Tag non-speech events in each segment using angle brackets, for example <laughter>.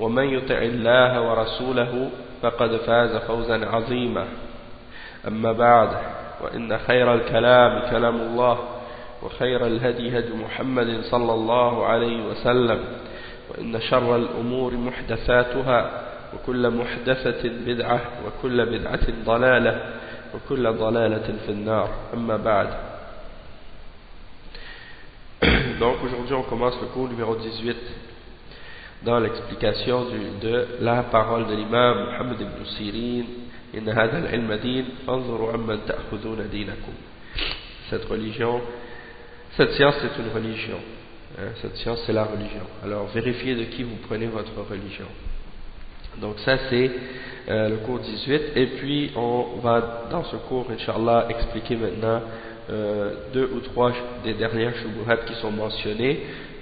ومن يطع الله ورسوله فقد فاز فوزا عظيما. أما بعد وإن خير الكلام كلام الله وخير الهدي هدي محمد صلى الله عليه وسلم وإن شر الأمور محدثاتها وكل محدثة بدعة وكل بدعة ضلالة وكل ضلالة في النار. أما بعد. <coughs> Donc aujourd'hui on commence le cours numéro 18 dans l'explication de la parole de l'imam Muhammad ibn Sirin إن هذا العلم دين فانظروا عمن تأخذون دينكم Cette religion, cette science c'est une religion. Cette science c'est la religion. Alors vérifiez de qui vous prenez votre religion. Donc ça c'est euh, le cours 18 et puis on va dans ce cours Inch'Allah expliquer maintenant euh, deux ou trois des dernières shubuhat qui sont mentionnées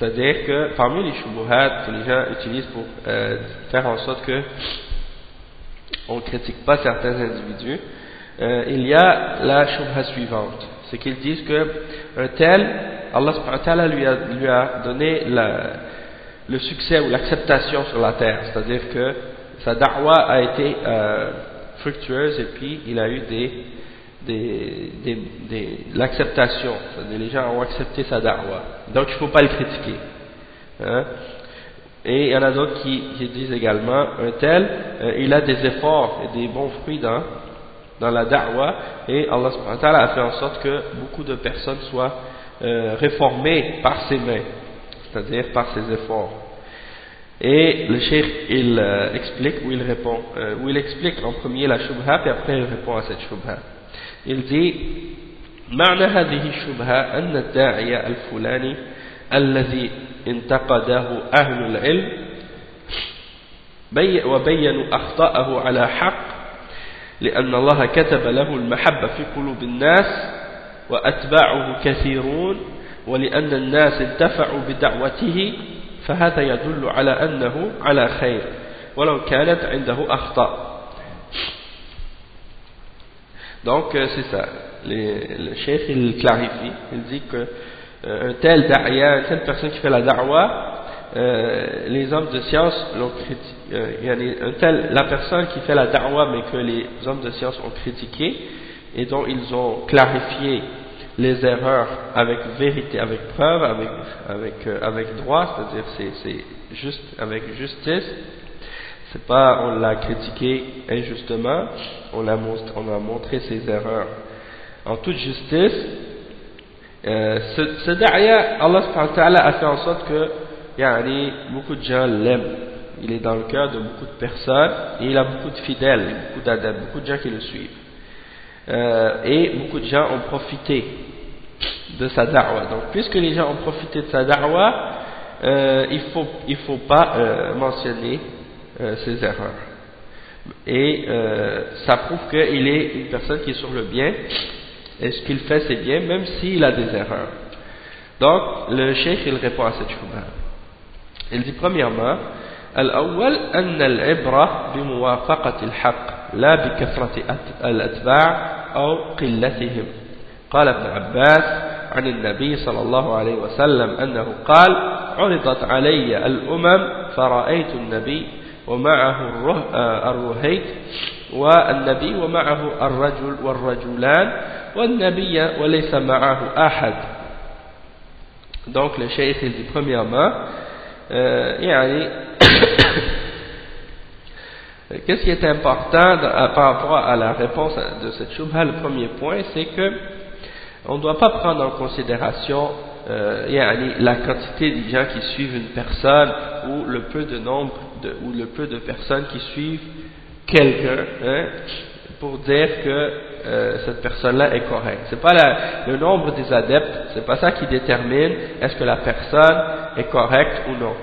c'est-à-dire que parmi les shubuhat que les gens utilisent pour euh, faire en sorte que on ne critique pas certains individus euh, il y a la shubha suivante. C'est qu'ils disent que un tel Allah subhanahu lui a, lui a donné le succès ou l'acceptation sur la terre. C'est-à-dire que sa da'wa a été euh, fructueuse et puis il a eu des l'acceptation, les gens ont accepté sa da'wa. Donc il ne faut pas le critiquer. Hein. Et il y en a d'autres qui, disent également, un tel, euh, il a des efforts et des bons fruits dans, la da'wa et Allah a fait en sorte que beaucoup de personnes soient euh, réformées par ses mains, c'est-à-dire par ses efforts. Et le cheikh, il euh, explique ou il répond, ou il explique en premier la shubha, puis après il répond à cette shubha. Il dit, معنى هذه الشبهة أن الداعية الفلاني الذي انتقده أهل العلم بي وبينوا أخطاءه على حق لأن الله كتب له المحبة في قلوب الناس وأتباعه كثيرون ولأن الناس انتفعوا بدعوته فهذا يدل على أنه على خير ولو كانت عنده أخطاء. Donc euh, c'est ça. Le cheikh il clarifie il dit que euh, un tel da'ya une telle personne qui fait la da'wa euh, les hommes de science l'ont critiqué un tel, la personne qui fait la da'wa mais que les hommes de science ont critiqué et dont ils ont clarifié les erreurs avec vérité, avec preuve, avec, avec, euh, droit, c'est-à-dire c'est juste avec justice. C'est pas on l'a critiqué injustement, on a montré ses erreurs en toute justice. Euh, ce, ce da'ya, Allah a fait en sorte que yani, beaucoup de gens l'aiment. Il est dans le cœur de beaucoup de personnes et il a beaucoup de fidèles, beaucoup d'adeptes, beaucoup de gens qui le suivent. Euh, et beaucoup de gens ont profité de sa da'wa. Donc, puisque les gens ont profité de sa da'wa, euh, il ne faut, il faut pas euh, mentionner ses erreurs. Et ça prouve qu'il est une personne qui est sur le bien, et ce qu'il fait c'est bien, même s'il a des erreurs. Donc, le cheikh il répond à cette shubha. Il dit premièrement, الأول أن العبرة بموافقة الحق لا بكثرة الأتباع أو قلتهم قال ابن عباس عن النبي صلى الله عليه وسلم أنه قال عرضت علي الأمم فرأيت النبي ومعه الرهيت والنبي ومعه الرجل والرجلان والنبي وليس معه أحد donc le cheikh il dit premièrement euh, يعني <coughs> qu'est-ce qui est important par rapport à la réponse de cette choubha le premier point c'est que on ne doit pas prendre en considération euh, la quantité de gens qui suivent une personne ou le peu de nombre de, ou le peu de personnes qui suivent quelqu'un hein, pour dire que euh, cette personne-là est correcte. C'est pas le nombre des adeptes, c'est pas ça qui détermine est-ce que la personne est correcte ou non.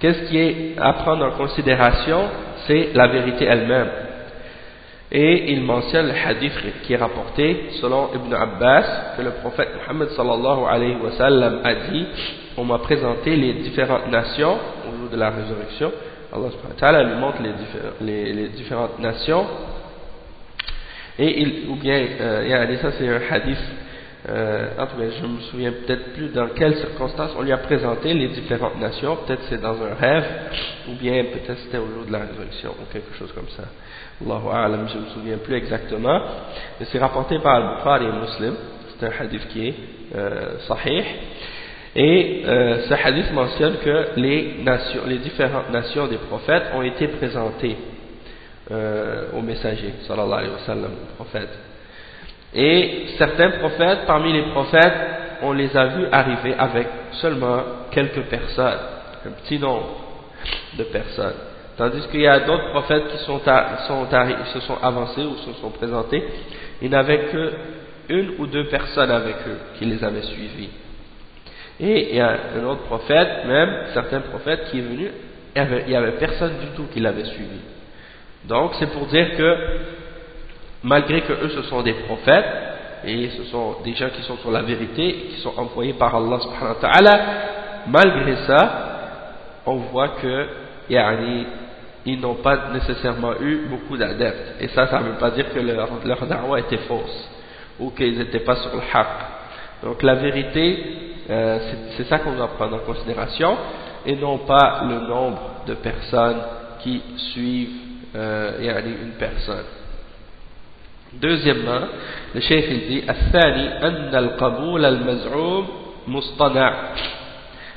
Qu'est-ce qui est à prendre en considération? C'est la vérité elle-même. Et il mentionne le hadith qui est rapporté selon Ibn Abbas que le prophète Muhammad sallallahu alayhi wa sallam a dit on m'a présenté les différentes nations au jour de la résurrection. Allah lui montre les, les, différentes nations. Et il, ou bien, euh, ça c'est un hadith, euh, en tout cas je me souviens peut-être plus dans quelles circonstances on lui a présenté les différentes nations, peut-être c'est dans un rêve, ou bien peut-être c'était au jour de la résurrection, ou quelque chose comme ça. Allahu A'lam, je ne me souviens plus exactement, mais c'est rapporté par Al-Bukhari et Muslim, c'est un hadith qui est euh, sahih, et euh, ce hadith mentionne que les, différentes nations des prophètes ont été présentées euh, aux messagers, sallallahu alayhi wa sallam, prophètes. Et certains prophètes, parmi les prophètes, on les a vus arriver avec seulement quelques personnes, un petit nombre de personnes. Tandis qu'il y a d'autres prophètes qui sont, sont se sont avancés ou se sont présentés, ils n'avaient qu'une ou deux personnes avec eux qui les avaient suivis. Et il y a un autre prophète, même certains prophètes qui est venu, il n'y avait personne du tout qui l'avait suivi. Donc c'est pour dire que malgré que eux ce sont des prophètes, et ce sont des gens qui sont sur la vérité, qui sont envoyés par Allah subhanahu wa ta'ala, malgré ça, on voit que yani, ils n'ont pas nécessairement eu beaucoup d'adeptes. Et ça, ça ne veut pas dire que leur, leur da'wah était fausse, ou qu'ils n'étaient pas sur le haqq. Donc la vérité, euh, c'est ça qu'on doit prendre en considération, et non pas le nombre de personnes qui suivent euh, une personne. Deuxièmement, le cheikh il dit الثاني أن القبول المزعوم مصطنع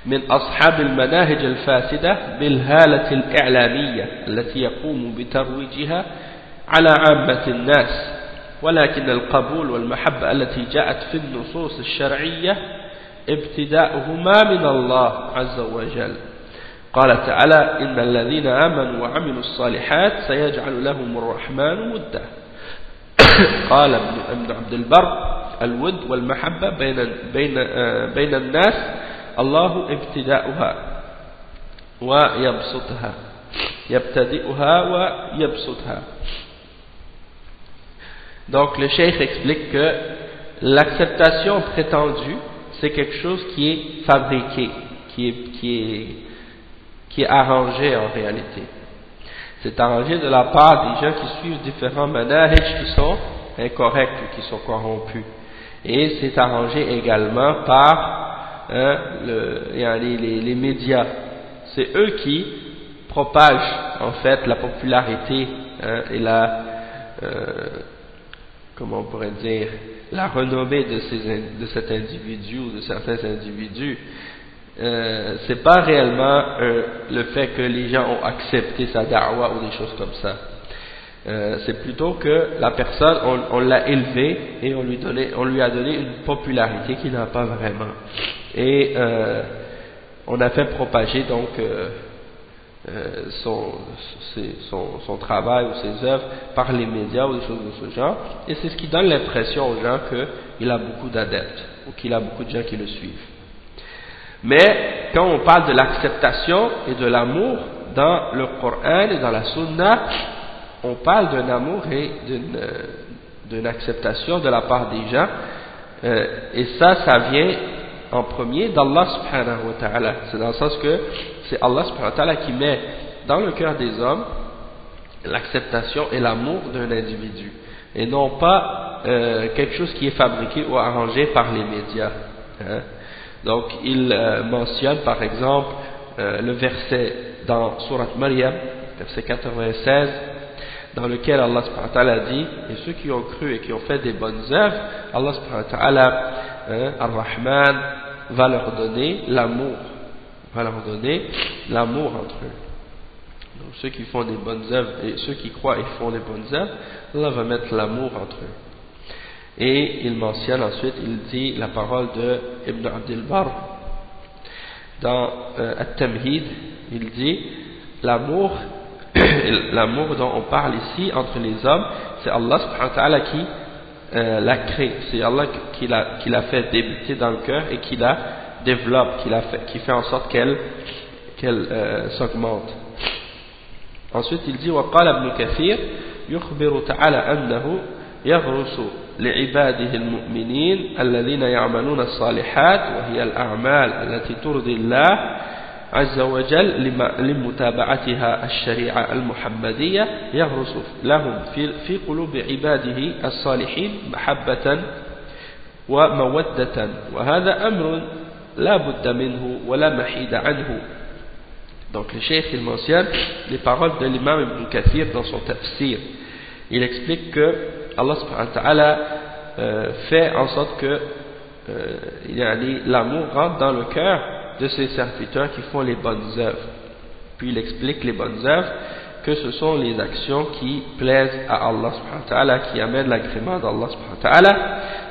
من أصحاب المناهج الفاسدة بالهالة الإعلامية التي يقوم بترويجها على عامة الناس ولكن القبول والمحبة التي جاءت في النصوص الشرعية ابتداؤهما من الله عز وجل. قال تعالى إن الذين آمنوا وعملوا الصالحات سيجعل لهم الرحمن ودا. <coughs> قال ابن عبد البر الود والمحبة بين, بين, بين الناس الله ابتداؤها ويبسطها يبتدئها ويبسطها. Donc le cheikh explique que l'acceptation prétendue, c'est quelque chose qui est fabriqué, qui est, qui est, qui est arrangé en réalité. C'est arrangé de la part des gens qui suivent différents manahij qui sont incorrects, qui sont corrompus. Et c'est arrangé également par hein, le, les, les, les médias. C'est eux qui propagent en fait la popularité hein, et la euh, comment on pourrait dire, la renommée de, ces, de cet individu ou de certains individus, euh, c'est pas réellement euh, le fait que les gens ont accepté sa da'wa ou des choses comme ça. Euh, c'est plutôt que la personne, on, l'a élevé et on lui, donné, on lui a donné une popularité qu'il n'a pas vraiment. Et euh, on a fait propager donc euh, son, son, son, travail ou ses œuvres par les médias ou des choses de ce genre, et c'est ce qui donne l'impression aux gens qu'il a beaucoup d'adeptes ou qu'il a beaucoup de gens qui le suivent. Mais quand on parle de l'acceptation et de l'amour dans le Coran et dans la Sunna, on parle d'un amour et d'une euh, acceptation de la part des gens, euh, et ça, ça vient en premier d'Allah subhanahu wa ta'ala. C'est dans le sens que c'est Allah subhanahu wa ta'ala qui met dans le cœur des hommes l'acceptation et l'amour d'un individu et non pas euh, quelque chose qui est fabriqué ou arrangé par les médias. Hein. Donc il euh, mentionne par exemple euh, le verset dans Surat Maryam, verset 96, dans lequel Allah a dit Et ceux qui ont cru et qui ont fait des bonnes œuvres, Allah hein, Ar-Rahman, va leur donner l'amour, va leur donner l'amour entre eux. Donc ceux qui font des bonnes œuvres et ceux qui croient et font des bonnes œuvres, Allah va mettre l'amour entre eux. Et il mentionne ensuite, il dit la parole de Ibn Abdul Bar dans euh, At-Tamhid, il dit l'amour, l'amour dont on parle ici entre les hommes, c'est Allah subhanahu wa ta'ala qui euh, l'a créé, c'est Allah qui l'a fait débuter dans le cœur et qui la développe, qui, fait, qui fait en sorte qu'elle qu'elle euh, s'augmente. Ensuite il dit وقال ابن كثير يخبر تعالى أنه يغرس لعباده المؤمنين الذين يعملون الصالحات وهي الأعمال التي ترضي الله عز وجل لمتابعتها الشريعة المحمدية يغرس لهم في قلوب عباده الصالحين محبة ومودة وهذا أمر لا بد منه ولا محيد عنه Donc le cheikh il mentionne les paroles de l'imam Ibn Kathir dans son tafsir. Il explique que Allah subhanahu wa ta'ala euh, fait en sorte que euh, l'amour rentre dans le cœur de ses serviteurs qui font les bonnes œuvres. Puis il explique les bonnes œuvres que ce sont les actions qui plaisent à Allah subhanahu wa qui amènent l'agrément d'Allah subhanahu wa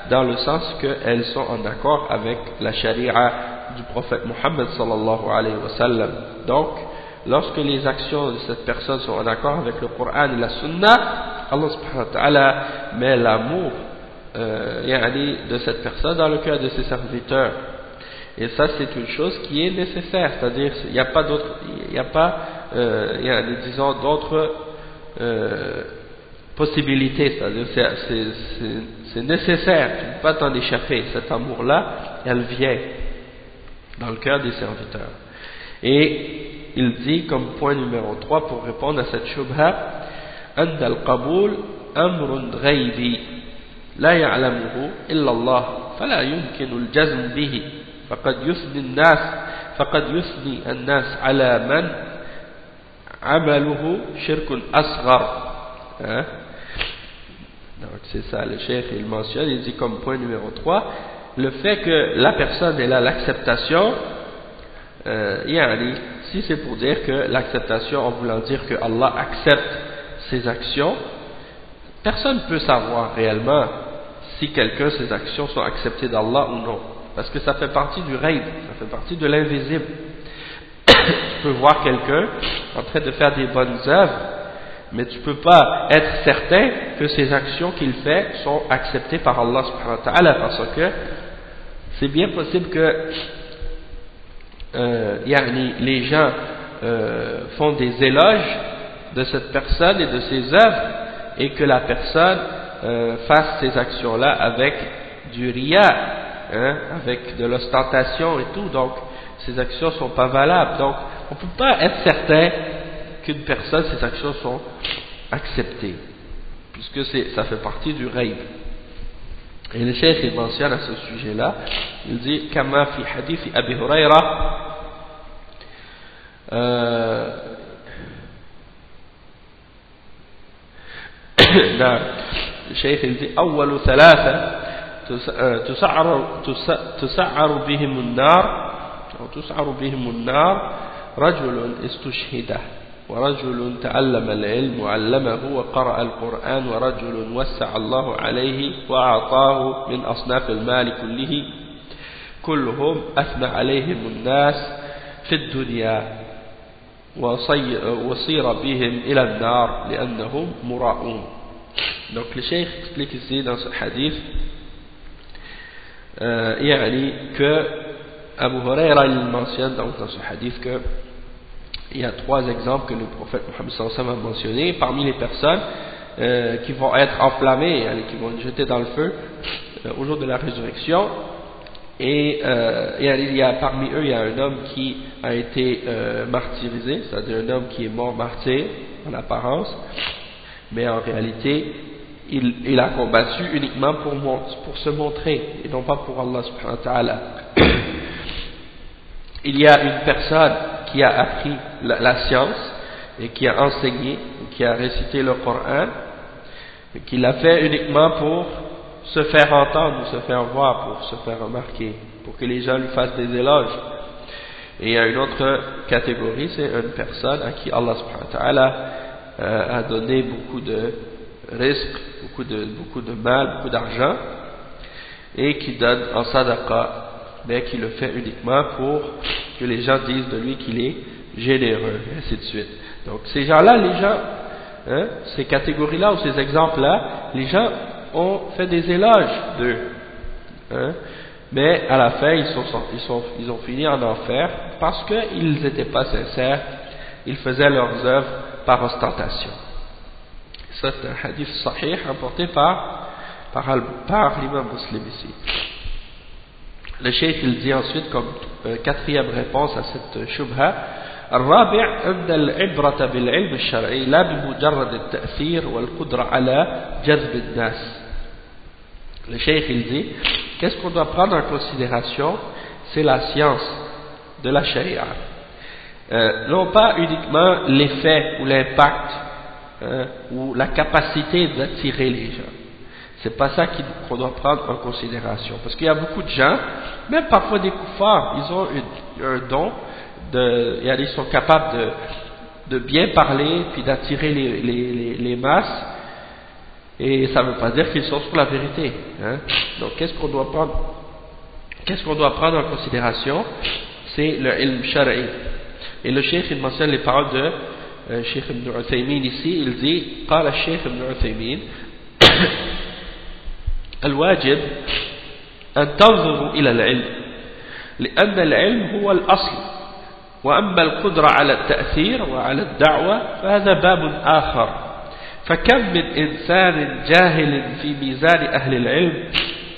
dans le sens qu'elles sont en accord avec la charia du prophète Muhammad sallallahu alayhi wa sallam. Donc, lorsque les actions de cette personne sont en accord avec le Coran et la Sunna, Allah subhanahu wa ta'ala met l'amour euh, de cette personne dans le cœur de ses serviteurs. Et ça, c'est une chose qui est nécessaire, c'est-à-dire, il n'y a pas d'autre, il n'y a pas, euh, il y a, disons, d'autres euh, possibilités, c'est-à-dire, c'est nécessaire, tu ne peux pas t'en échapper, cet amour-là, elle vient dans le cœur des serviteurs. Et il dit comme point numéro 3 pour répondre à cette shubha أن القبول أمر غيبي لا يعلمه إلا الله فلا يمكن الجزم به فقد يثني الناس فقد يثني الناس على من عمله شرك أصغر Donc c'est ça, le chef il mentionne, il dit comme point numéro 3, le fait que la personne ait l'acceptation, euh, si c'est pour dire que l'acceptation en voulant dire que Allah accepte ses actions, personne ne peut savoir réellement si quelqu'un, ses actions sont acceptées d'Allah ou non. Parce que ça fait partie du rêve, ça fait partie de l'invisible. <coughs> tu peux voir quelqu'un en train de faire des bonnes œuvres, mais tu ne peux pas être certain que ces actions qu'il fait sont acceptées par Allah subhanahu wa ta'ala, parce que c'est bien possible que euh, les gens euh, font des éloges de cette personne et de ses œuvres et que la personne euh, fasse ces actions-là avec du riya, hein, avec de l'ostentation et tout, donc ces actions ne sont pas valables. Donc on ne peut pas être certain qu'une personne, ces actions sont acceptées, puisque ça fait partie du rêve. Et le chef il mentionne à ce sujet-là, il dit Kama fi hadith Abi Huraira euh, نعم الشيخ يقول أول ثلاثة تسعر, تسعر بهم النار أو تسعر بهم النار رجل استشهده ورجل تعلم العلم وعلمه وقرأ القرآن ورجل وسع الله عليه وأعطاه من أصناف المال كله. كلهم أثنى عليهم الناس في الدنيا وصير بهم إلى النار لأنهم مراؤون. Donc le cheikh explique ici dans ce hadith euh, yani, que Abu Huraira il mentionne dans ce hadith qu'il y a trois exemples que le prophète Mohammed a mentionné parmi les personnes euh, qui vont être enflammées, yani, qui vont être jetées dans le feu euh, au jour de la résurrection. Et euh, il y a, parmi eux, il y a un homme qui a été martyrisé, c'est-à-dire un homme qui est mort martyr en apparence, mais en réalité, il, a combattu uniquement pour, pour, se montrer, et non pas pour Allah subhanahu wa ta'ala. <clears throat> Il y a une personne qui a appris la, la science, et qui a enseigné, qui a récité le Coran, et qui l'a fait uniquement pour se faire entendre, se faire voir, pour se faire remarquer, pour que les gens lui fassent des éloges. Et il y a une autre catégorie, c'est une personne à qui Allah subhanahu wa ta'ala euh, a donné beaucoup de risques, beaucoup de, beaucoup de mal, beaucoup d'argent, et qui donne en sadaqa, mais qui le fait uniquement pour que les gens disent de lui qu'il est généreux, et ainsi de suite. Donc ces gens-là, les gens, hein, ces catégories-là ou ces exemples-là, les gens ont fait des éloges d'eux. Hein, mais à la fin, ils, sont, ils, sont, ils ont fini en enfer parce qu'ils n'étaient pas sincères, ils faisaient leurs œuvres par ostentation. Ça, c'est un hadith sahih rapporté par, par, par l'imam muslim ici. Le cheikh il dit ensuite comme euh, quatrième réponse à cette shubha الرابع أن العبرة بالعلم الشرعي لا بمجرد التأثير والقدرة على جذب الناس le cheikh il dit qu'est-ce qu'on doit prendre en considération c'est la science de la charia euh, non pas uniquement l'effet ou l'impact hein, ou la capacité d'attirer les gens. C'est pas ça qu'on doit prendre en considération. Parce qu'il y a beaucoup de gens même parfois des koufars ils ont un don de, ils sont capables de, bien parler puis d'attirer les, masses. Et ça ne veut pas dire qu'ils sont sur la vérité hein. donc qu'est-ce qu'on doit prendre? Qu'est-ce qu'on doit prendre en considération? C'est le ilm shara'i et le cheikh il mentionne les paroles de Cheikh Ibn Uthaymin ici il dit قال الشيخ ابن عثيمين <clears throat> الواجب أن تنظروا إلى العلم لأن العلم هو الأصل وأما القدرة على التأثير وعلى الدعوة فهذا باب آخر. فكم من إنسان جاهل في ميزان أهل العلم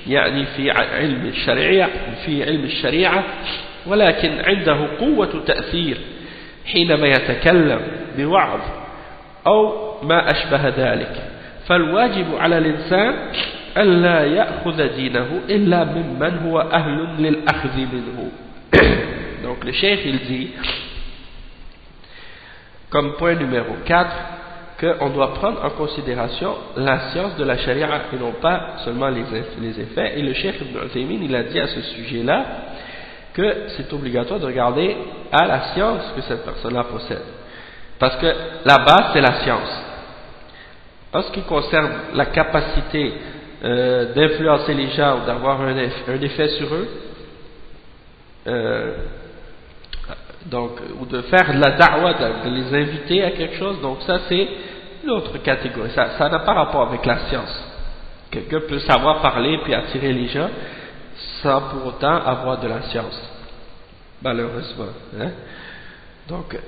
يعني في علم الشريعة في علم الشريعة ولكن عنده قوة تأثير. حينما يتكلم بوعظ أو ما أشبه ذلك فالواجب على الإنسان ألا يأخذ دينه إلا ممن هو أهل للأخذ منه <coughs> Donc le chef il dit, comme point numéro 4, qu'on doit prendre en considération la science de la charia et non pas seulement les, effets. Et le chef Ibn il a dit à ce sujet-là que c'est obligatoire de regarder à la science que cette personne-là possède. Parce que la base, c'est la science. En ce qui concerne la capacité euh, d'influencer les gens ou d'avoir un, effet sur eux, euh, donc, ou de faire de la da'wah, de, les inviter à quelque chose, donc ça c'est l'autre catégorie, ça n'a pas rapport avec la science. Quelqu'un peut savoir parler puis attirer les gens sans pour autant avoir de la science, malheureusement. Hein. Donc, <coughs>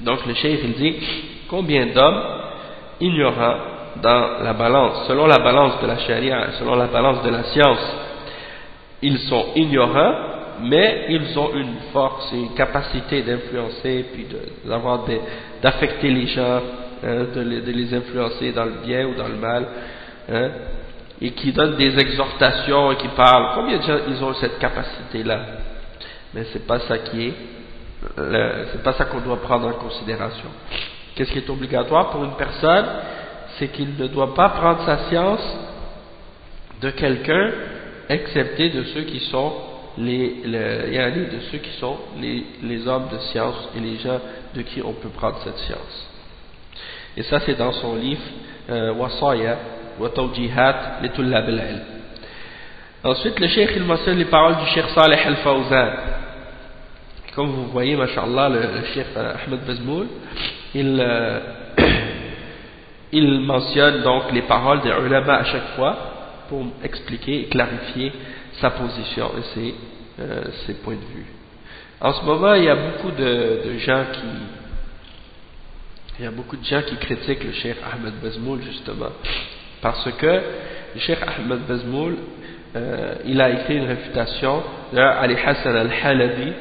donc le chef il dit combien d'hommes ignorants dans la balance, selon la balance de la charia, selon la balance de la science, ils sont ignorants, mais ils ont une force et une capacité d'influencer, puis d'affecter les gens, hein, de, les, influencer dans le bien ou dans le mal, hein, et qui donnent des exhortations et qui parlent. Combien de gens ils ont cette capacité-là? Mais c'est pas ça qui est, c'est pas ça qu'on doit prendre en considération. Qu'est-ce qui est obligatoire pour une personne? C'est qu'il ne doit pas prendre sa science de quelqu'un, excepté de ceux qui sont les, de ceux qui sont les, les, hommes de science et les gens de qui on peut prendre cette science. Et ça, c'est dans son livre euh, Wasaya wa Tawjihat Ensuite, le cheikh il mentionne les paroles du cheikh Saleh al-Fawzan. Comme vous voyez, mashallah, le, le cheikh euh, Ahmed Bazmoul, il, euh, <coughs> il mentionne donc les paroles des ulama à chaque fois pour expliquer et clarifier sa position et ses, euh, points de vue. En ce moment, il y a beaucoup de, de, gens qui il y a beaucoup de gens qui critiquent le Cheikh Ahmed Bazmoul justement parce que le Cheikh Ahmed Bazmoul euh, il a écrit une réfutation d'Ali Hassan al-Halabi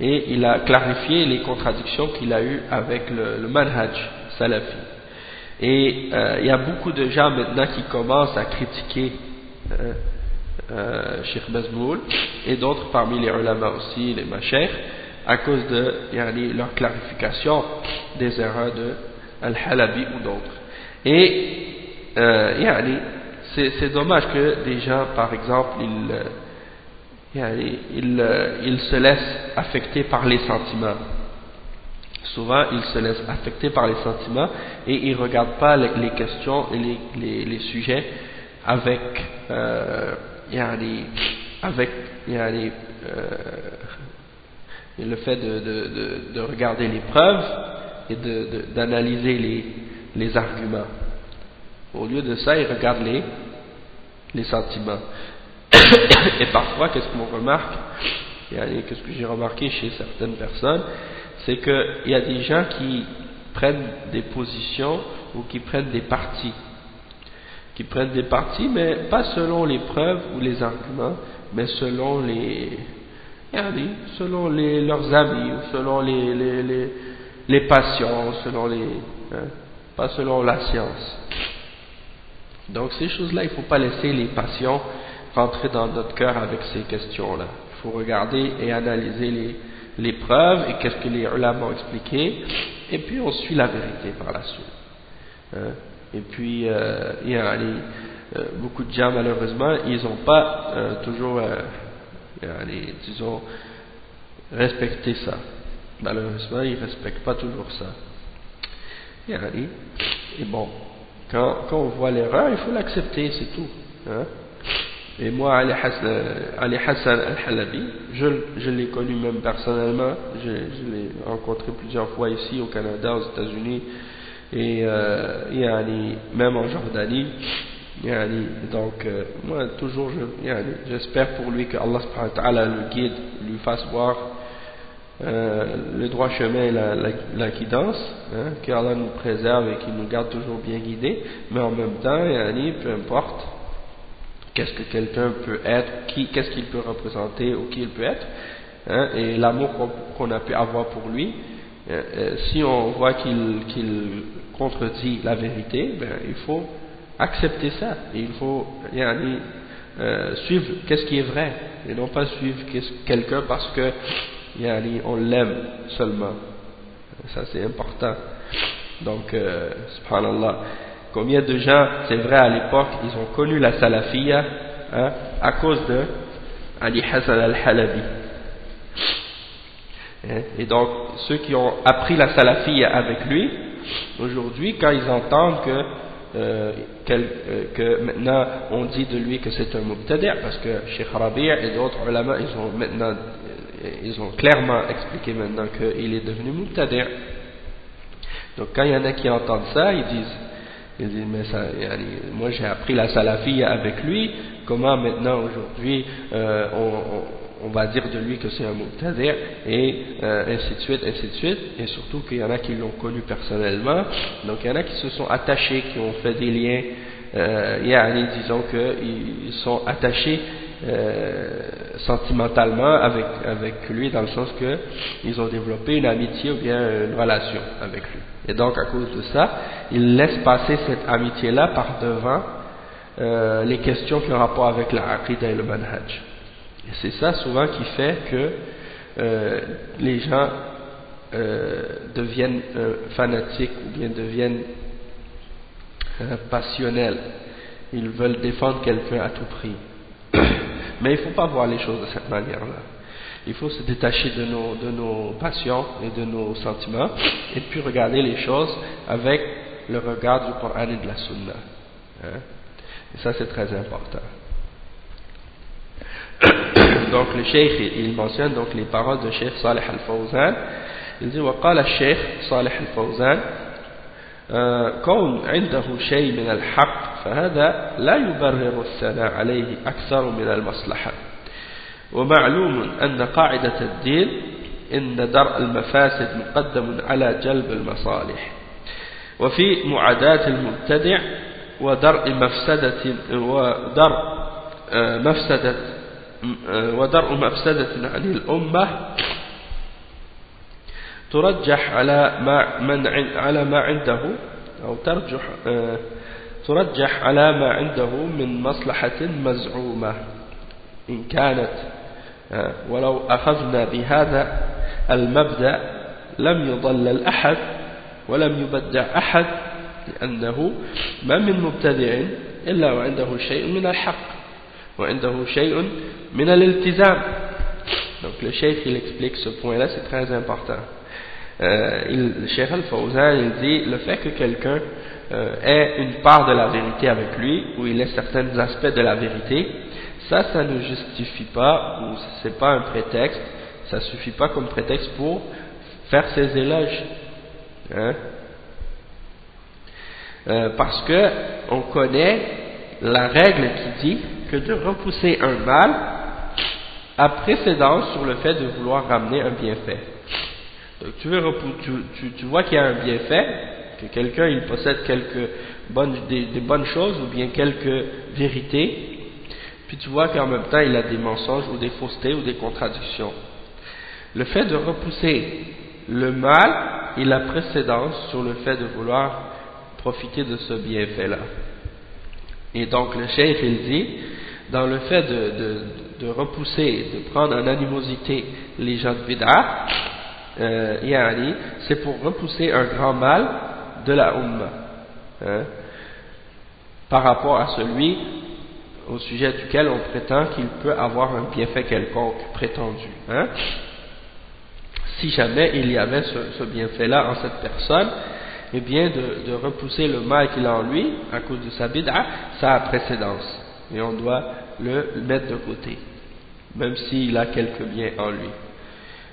et il a clarifié les contradictions qu'il a eues avec le, le manhaj salafi. Et euh, il y a beaucoup de gens maintenant qui commencent à critiquer euh, euh, Sheikh Bazmoul et d'autres parmi les ulama aussi, les machers, à cause de yani, leur clarification des erreurs de Al-Halabi ou d'autres. Et euh, c'est dommage que des par exemple, ils, yani, ils, ils se laissent affecter par les sentiments souvent ils se laissent affecter par les sentiments et ils ne regardent pas les, questions et les, les, sujets avec, euh, avec euh, le fait de, de, de, regarder les preuves et d'analyser les, les arguments. Au lieu de ça, ils regardent les, les sentiments. <coughs> et parfois, qu'est-ce qu'on remarque? Qu'est-ce que j'ai remarqué chez certaines personnes? C'est qu'il y a des gens qui prennent des positions ou qui prennent des partis. Qui prennent des partis, mais pas selon les preuves ou les arguments, mais selon les, selon les, leurs amis, selon les, les, les, les passions, selon les, hein, pas selon la science. Donc ces choses-là, il ne faut pas laisser les passions rentrer dans notre cœur avec ces questions-là. Il faut regarder et analyser les, les preuves et qu'est-ce que les ulama ont expliqué, et puis on suit la vérité par la suite. Hein. Et puis, euh, il y a euh, beaucoup de gens, malheureusement, ils n'ont pas euh, toujours, disons, respecté ça. Malheureusement, ils ne respectent pas toujours ça. Et bon, quand, on voit l'erreur, il faut l'accepter, c'est tout. Hein. Et moi, Ali Hassan, al-Halabi, je, l'ai connu même personnellement, je l'ai rencontré plusieurs fois ici au Canada, aux États-Unis, et euh, même en Jordanie. donc, euh, moi, toujours, j'espère pour lui que Allah le guide, lui fasse voir euh, le droit chemin et la, la, guidance, hein, qu'Allah nous préserve et qu'il nous garde toujours bien guidés, mais en même temps, peu importe, qu'est-ce que quelqu'un peut être, qu'est-ce qu'il peut représenter ou qui il peut être, hein, et l'amour qu'on a pu avoir pour lui. Euh, si on voit qu'il contredit la vérité, ben, il faut accepter ça. Et il faut euh, suivre qu'est-ce qui est vrai, et non pas suivre quelqu'un parce que on l'aime seulement. Ça c'est important. Donc, subhanallah. Combien de gens, c'est vrai à l'époque, ils ont connu la salafia hein, à cause de Ali Hassan al-Halabi. Hein, et donc, ceux qui ont appris la salafia avec lui, aujourd'hui, quand ils entendent que, euh, euh, que maintenant on dit de lui que c'est un mubtadi' parce que Sheikh Rabi' et d'autres ulama, ils ont maintenant, euh, ils ont clairement expliqué maintenant qu'il est devenu mubtadi'. Donc quand il y en a qui entendent ça, ils disent il dit, mais ça, moi j'ai appris la salafia avec lui, comment maintenant aujourd'hui on, on, va dire de lui que c'est un muqtadir, et euh, ainsi de suite, ainsi de suite, et surtout qu'il y en a qui l'ont connu personnellement, donc il y en a qui se sont attachés, qui ont fait des liens, euh, disons qu'ils sont attachés euh, sentimentalement avec, avec lui dans le sens que ils ont développé une amitié ou bien une relation avec lui. Et donc à cause de ça, ils laissent passer cette amitié-là par devant euh, les questions qui ont rapport avec la aqidah et le manhaj. Et c'est ça souvent qui fait que euh, les gens deviennent fanatiques ou bien deviennent passionnels. Ils veulent défendre quelqu'un à tout prix. <coughs> Mais il ne faut pas voir les choses de cette manière-là. Il faut se détacher de nos, de nos passions et de nos sentiments et puis regarder les choses avec le regard du Coran et de la Sunna. Hein. Et ça, c'est très important. <coughs> donc, le Cheikh, il mentionne donc les paroles de Cheikh Salih al-Fawzan. Il dit وقال الشيخ صالح الفوزان كون عنده شيء من الحق فهذا لا يبرر الثناء عليه أكثر من المصلحة ومعلوم أن قاعدة الدين إن درء المفاسد مقدم على جلب المصالح وفي معاداة المبتدع ودرء مفسدة ودرء مفسدة ودرء مفسدة عن الأمة ترجح على ما من على ما عنده أو ترجح ترجح على ما عنده من مصلحة مزعومة. إن كانت ولو أخذنا بهذا المبدأ لم يضلل أحد ولم يبدع أحد لأنه ما من مبتدع إلا وعنده شيء من الحق. وعنده شيء من الالتزام donc le cheikh il explique ce point là c'est très important euh, il, le cheikh al-Fawzan il dit le fait que quelqu'un euh, ait une part de la vérité avec lui ou il ait certains aspects de la vérité ça ça ne justifie pas ou c'est pas un prétexte ça suffit pas comme prétexte pour faire ses éloges hein euh, parce que on connaît la règle qui dit que de repousser un mal a précédence sur le fait de vouloir ramener un bienfait. Donc tu, vois qu'il y a un bienfait, que quelqu'un il possède quelques bonnes, des, des, bonnes choses ou bien quelques vérités, puis tu vois qu'en même temps il a des mensonges ou des faussetés ou des contradictions. Le fait de repousser le mal, il a précédence sur le fait de vouloir profiter de ce bienfait-là. Et donc le cheikh il dit, dans le fait de, de, de, repousser, de prendre en animosité les gens de bid'a, euh, c'est pour repousser un grand mal de la Ummah, hein, par rapport à celui au sujet duquel on prétend qu'il peut avoir un bienfait quelconque prétendu. Hein. Si jamais il y avait ce, bienfait-là en cette personne, eh bien de, de repousser le mal qu'il a en lui, à cause de sa bid'a, ça a précédence. Et on doit le mettre de côté, même s'il a quelques biens en lui.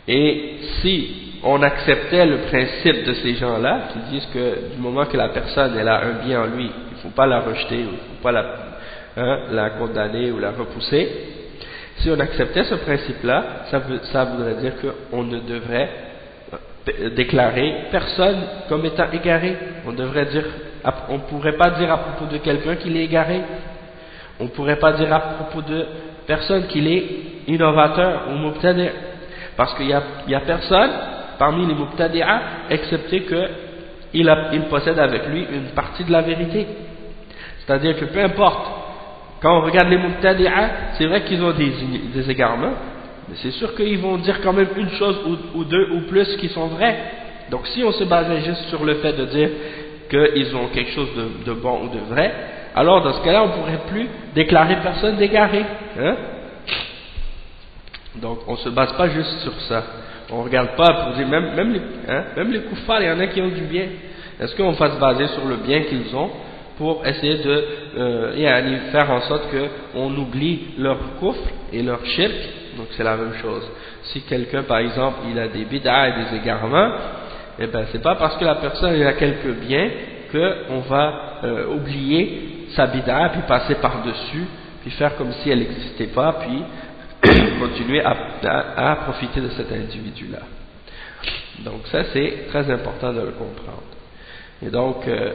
Et si on acceptait le principe de ces gens-là, qui disent que du moment que la personne a un bien en lui, il ne faut pas la rejeter, il ne faut pas la, hein, la condamner ou la repousser, si on acceptait ce principe-là, ça, voudrait dire qu'on ne devrait déclarer personne comme étant égaré. On on ne pourrait pas dire à propos de quelqu'un qu'il est égaré. On ne pourrait pas dire à propos de personne qu'il est innovateur ou mubtadi'. Parce qu'il n'y a, personne parmi les mubtadi'a excepté qu'il il possède avec lui une partie de la vérité. C'est-à-dire que peu importe, quand on regarde les mubtadi'a, c'est vrai qu'ils ont des, des égarements, mais c'est sûr qu'ils vont dire quand même une chose ou, deux ou plus qui sont vraies. Donc si on se basait juste sur le fait de dire qu'ils ont quelque chose de, bon ou de vrai, alors dans ce cas-là, on ne pourrait plus déclarer personne d'égaré. Hein? Donc on ne se base pas juste sur ça. On ne regarde pas pour dire, même, même les, hein, même les il y en a qui ont du bien. Est-ce qu'on va se baser sur le bien qu'ils ont pour essayer de euh, faire en sorte qu'on oublie leur coufre et leur shirk? Donc c'est la même chose. Si quelqu'un, par exemple, il a des bid'ah et des égarements, eh ben c'est pas parce que la personne a quelques biens qu'on va euh, oublier sa puis passer par-dessus, puis faire comme si elle n'existait pas, puis <coughs> continuer à, profiter de cet individu-là. Donc ça c'est très important de le comprendre. Et donc, euh,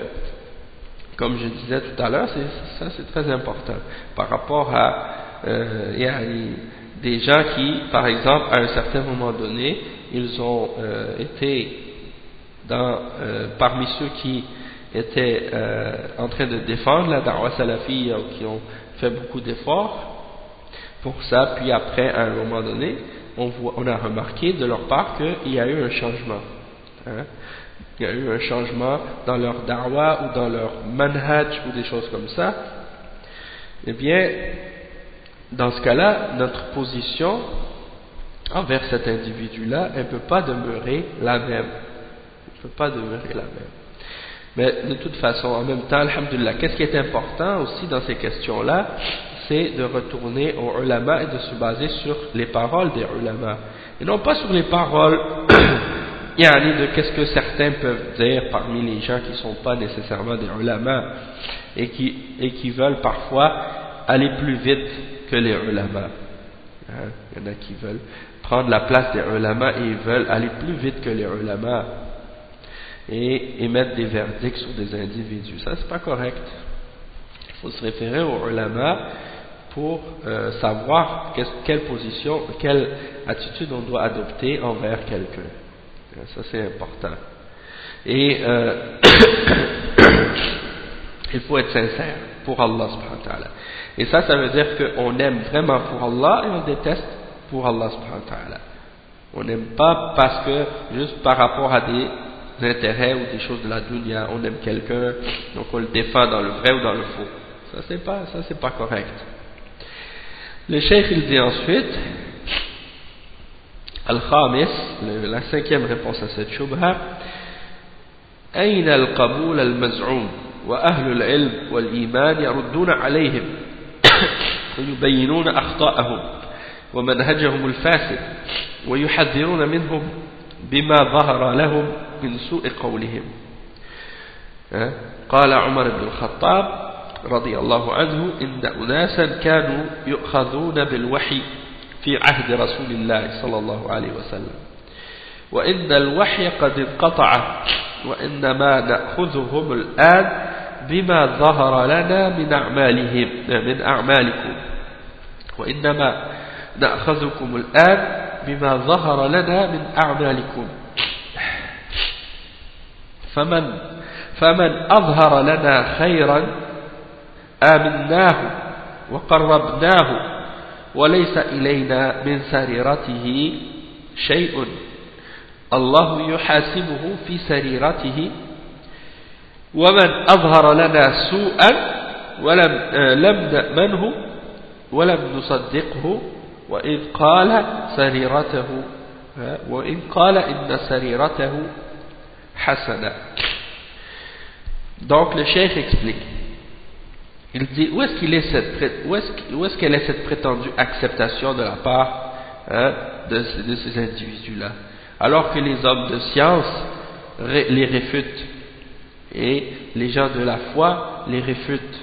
comme je disais tout à l'heure, ça c'est très important par rapport à euh, des gens qui, par exemple, à un certain moment donné, ils ont euh, été parmi ceux qui étaient euh, en train de défendre la da'wah salafie, qui ont fait beaucoup d'efforts pour ça, puis après, à un moment donné, on, voit, on a remarqué de leur part qu'il y a eu un changement. Hein. Il y a eu un changement dans leur da'wah ou dans leur manhaj ou des choses comme ça. Eh bien, dans ce cas-là, notre position envers cet individu-là, elle ne peut pas demeurer la même. Elle ne peut pas demeurer la même. Mais de toute façon, en même temps, alhamdulillah, qu'est-ce qui est important aussi dans ces questions-là C'est de retourner aux ulama et de se baser sur les paroles des ulama. Et non pas sur les paroles <coughs> yani de qu'est-ce que certains peuvent dire parmi les gens qui ne sont pas nécessairement des ulama et qui, et qui veulent parfois aller plus vite que les ulama. Hein, il y en a qui veulent prendre la place des ulama et ils veulent aller plus vite que les ulama et émettre des verdicts sur des individus. Ça, c'est pas correct. Il faut se référer aux ulama pour euh, savoir quelle position, quelle attitude on doit adopter envers quelqu'un. Ça c'est important. Et euh, <coughs> il faut être sincère pour Allah subhanahu wa ta'ala. Et ça, ça veut dire qu'on aime vraiment pour Allah et on déteste pour Allah subhanahu wa ta'ala. On n'aime pas parce que, juste par rapport à des intérêts ou des choses de la dunya, on aime quelqu'un, donc on le défend dans le vrai ou dans le faux. Ça, c'est pas, ça, c'est pas correct. Le cheikh, il dit ensuite, Al-Khamis, la cinquième réponse à cette shubha, أين القبول المزعوم وأهل العلم والإيمان يردون عليهم ويبينون أخطاءهم ومنهجهم الفاسد ويحذرون منهم بما ظهر لهم من سوء قولهم. قال عمر بن الخطاب رضي الله عنه إن أناسا كانوا يؤخذون بالوحي في عهد رسول الله صلى الله عليه وسلم. وإن الوحي قد انقطع وإنما نأخذهم الآن بما ظهر لنا من أعمالهم من أعمالكم. وإنما نأخذكم الآن بما ظهر لنا من أعمالكم. فمن فمن أظهر لنا خيرا آمناه وقربناه وليس إلينا من سريرته شيء. الله يحاسبه في سريرته. ومن أظهر لنا سوءا ولم لم نأمنه ولم نصدقه وإن قال سريرته وإن قال إن سريرته حسنة Donc le cheikh explique. Il dit où est-ce qu'il est cette où est-ce qu'elle est cette prétendue acceptation de la part hein, de, de ces individus-là, alors que les hommes de science les réfutent et les gens de la foi les réfutent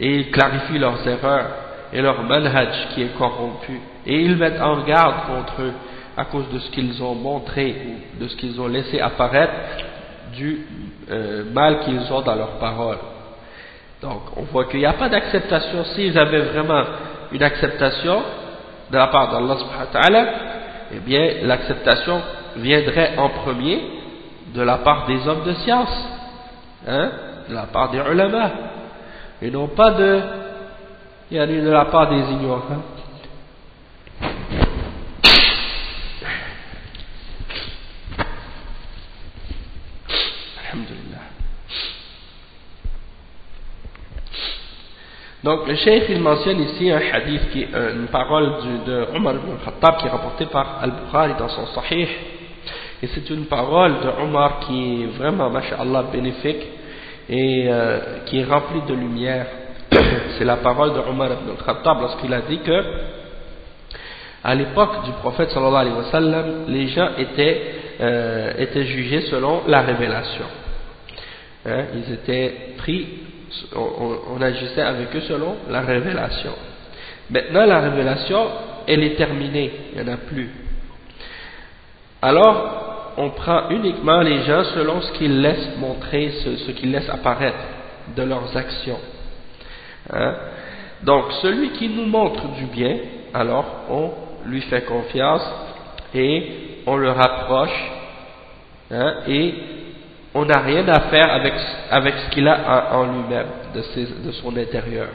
et ils clarifient leurs erreurs et leur manhaj qui est corrompu et ils mettent en garde contre eux à cause de ce qu'ils ont montré ou de ce qu'ils ont laissé apparaître du euh, mal qu'ils ont dans leurs paroles. Donc on voit qu'il n'y a pas d'acceptation. S'ils avaient vraiment une acceptation de la part d'Allah eh bien l'acceptation viendrait en premier de la part des hommes de science hein, de la part des ulama, et non pas de, de la part des ignorants. Donc le cheikh il mentionne ici un hadith qui est une parole de Omar ibn Khattab qui est rapportée par Al-Bukhari dans son Sahih et c'est une parole de Omar qui est vraiment, masha'Allah, bénéfique et euh, qui est remplie de lumière. <coughs> c'est la parole de Omar ibn al-Khattab lorsqu'il a dit que à l'époque du prophète les gens étaient, euh, étaient jugés selon la révélation. Hein, ils étaient pris, on agissait avec eux selon la révélation. Maintenant, la révélation, elle est terminée, il n'y en a plus. Alors, on prend uniquement les gens selon ce qu'ils laissent montrer, ce, qu'ils laissent apparaître de leurs actions. Hein? Donc, celui qui nous montre du bien, alors on lui fait confiance et on le rapproche hein, et on n'a rien à faire avec, ce qu'il a en, lui-même, de, de, son intérieur.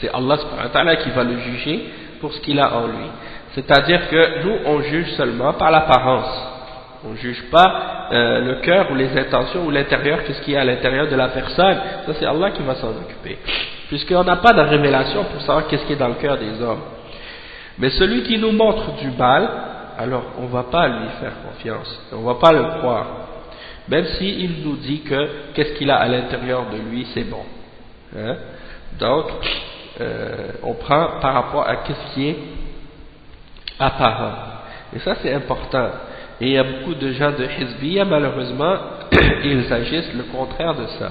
C'est Allah qui va le juger pour ce qu'il a en lui. C'est-à-dire que nous, on juge seulement par l'apparence. On ne juge pas euh, le cœur ou les intentions ou l'intérieur, qu'est-ce qu'il y a à l'intérieur de la personne. Ça, c'est Allah qui va s'en occuper. Puisqu'on n'a pas de révélation pour savoir qu'est-ce qui est dans le cœur des hommes. Mais celui qui nous montre du mal, alors on ne va pas lui faire confiance. On ne va pas le croire. Même s'il nous dit que qu'est-ce qu'il a à l'intérieur de lui, c'est bon. Hein? Donc, euh, on prend par rapport à qu'est-ce qui est apparent. Et ça, c'est important. Et il y a beaucoup de gens de Hizbiya, malheureusement, <clears throat> ils agissent le contraire de ça.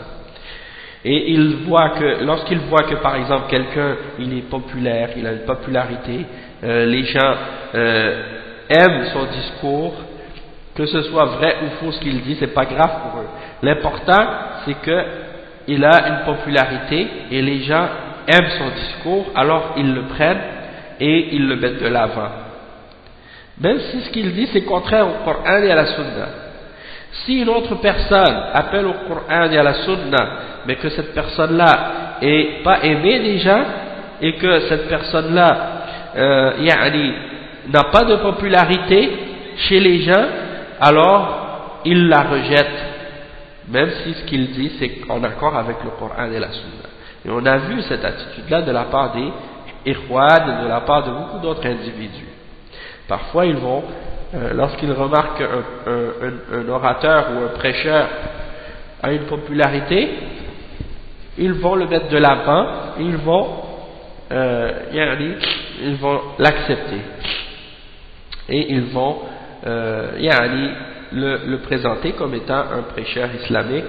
Et ils voient que, lorsqu'ils voient que par exemple quelqu'un, il est populaire, il a une popularité, euh, les gens euh, aiment son discours, que ce soit vrai ou faux ce qu'il dit, c'est pas grave pour eux. L'important, c'est qu'il a une popularité et les gens aiment son discours, alors ils le prennent et ils le mettent de l'avant. Même si ce qu'il dit c'est contraire au Coran et à la Sunna. Si une autre personne appelle au Coran et à la Sunna, mais que cette personne-là est pas aimée déjà, et que cette personne-là euh, n'a pas de popularité chez les gens, alors il la rejette, même si ce qu'il dit c'est en accord avec le Coran et la Sunna. Et on a vu cette attitude-là de la part des Ikhwan de la part de beaucoup d'autres individus. Parfois, ils vont, euh, lorsqu'ils remarquent un, orateur ou un prêcheur a une popularité, ils vont le mettre de l'avant, ils vont, euh, ils vont l'accepter. Et ils vont, euh, le, le présenter comme étant un prêcheur islamique,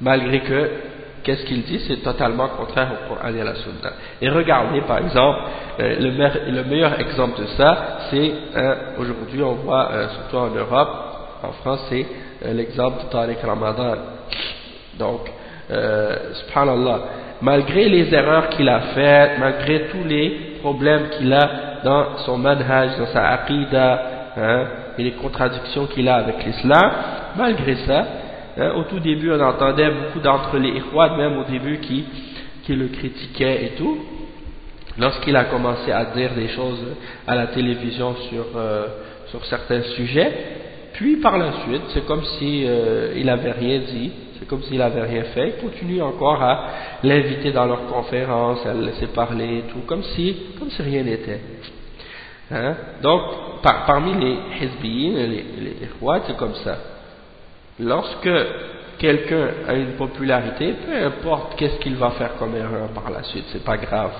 malgré que qu'est-ce qu'il dit? C'est totalement contraire au Coran et à la Sunna. Et regardez par exemple, euh, le, meilleur exemple de ça, c'est hein, aujourd'hui on voit, euh, surtout en Europe, en France, c'est l'exemple de Tariq Ramadan. Donc, subhanallah, malgré les erreurs qu'il a faites, malgré tous les problèmes qu'il a dans son manhaj, dans sa aqidah, hein, et les contradictions qu'il a avec l'islam, malgré ça, Hein, au tout début, on entendait beaucoup d'entre les Ikhwad, même au début, qui, qui le critiquaient et tout. Lorsqu'il a commencé à dire des choses à la télévision sur, euh, sur certains sujets, puis par la suite, c'est comme si euh, il avait rien dit, c'est comme s'il avait rien fait, il continue encore à l'inviter dans leurs conférences, à le laisser parler et tout, comme si, comme si rien n'était. Hein? Donc, parmi les Hezbollah, les, les c'est comme ça lorsque quelqu'un a une popularité, peu importe qu'est-ce qu'il va faire comme erreur par la suite, c'est pas grave.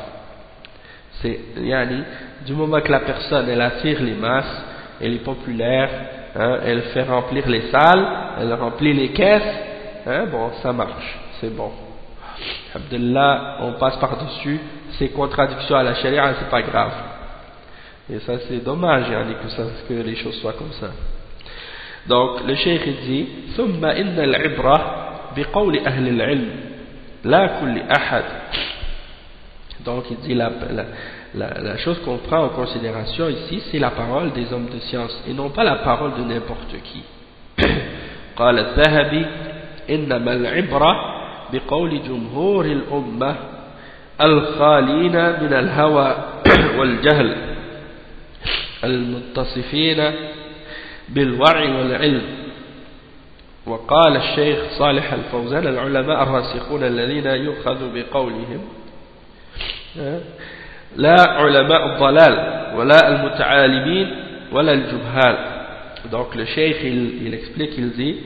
C'est, yani, du moment que la personne, elle attire les masses, elle est populaire, hein, elle fait remplir les salles, elle remplit les caisses, hein, bon, ça marche, c'est bon. Abdullah, on passe par-dessus ces contradictions à la charia, c'est pas grave. Et ça, c'est dommage, yani, que, les choses soient comme ça. Donc, le cheikh dit ثم إن العبرة بقول أهل العلم لا كل أحد donc il dit la, la, la, la chose qu'on prend en considération ici c'est la parole des hommes de science et non pas la parole de n'importe qui قال الذهبي إنما العبرة بقول جمهور الأمة الخالين من الهوى والجهل المتصفين بالوعي والعلم وقال الشيخ صالح الفوزان العلماء الراسخون الذين يؤخذ بقولهم لا علماء الضلال ولا المتعالمين ولا الجهال donc le cheikh il, il explique il dit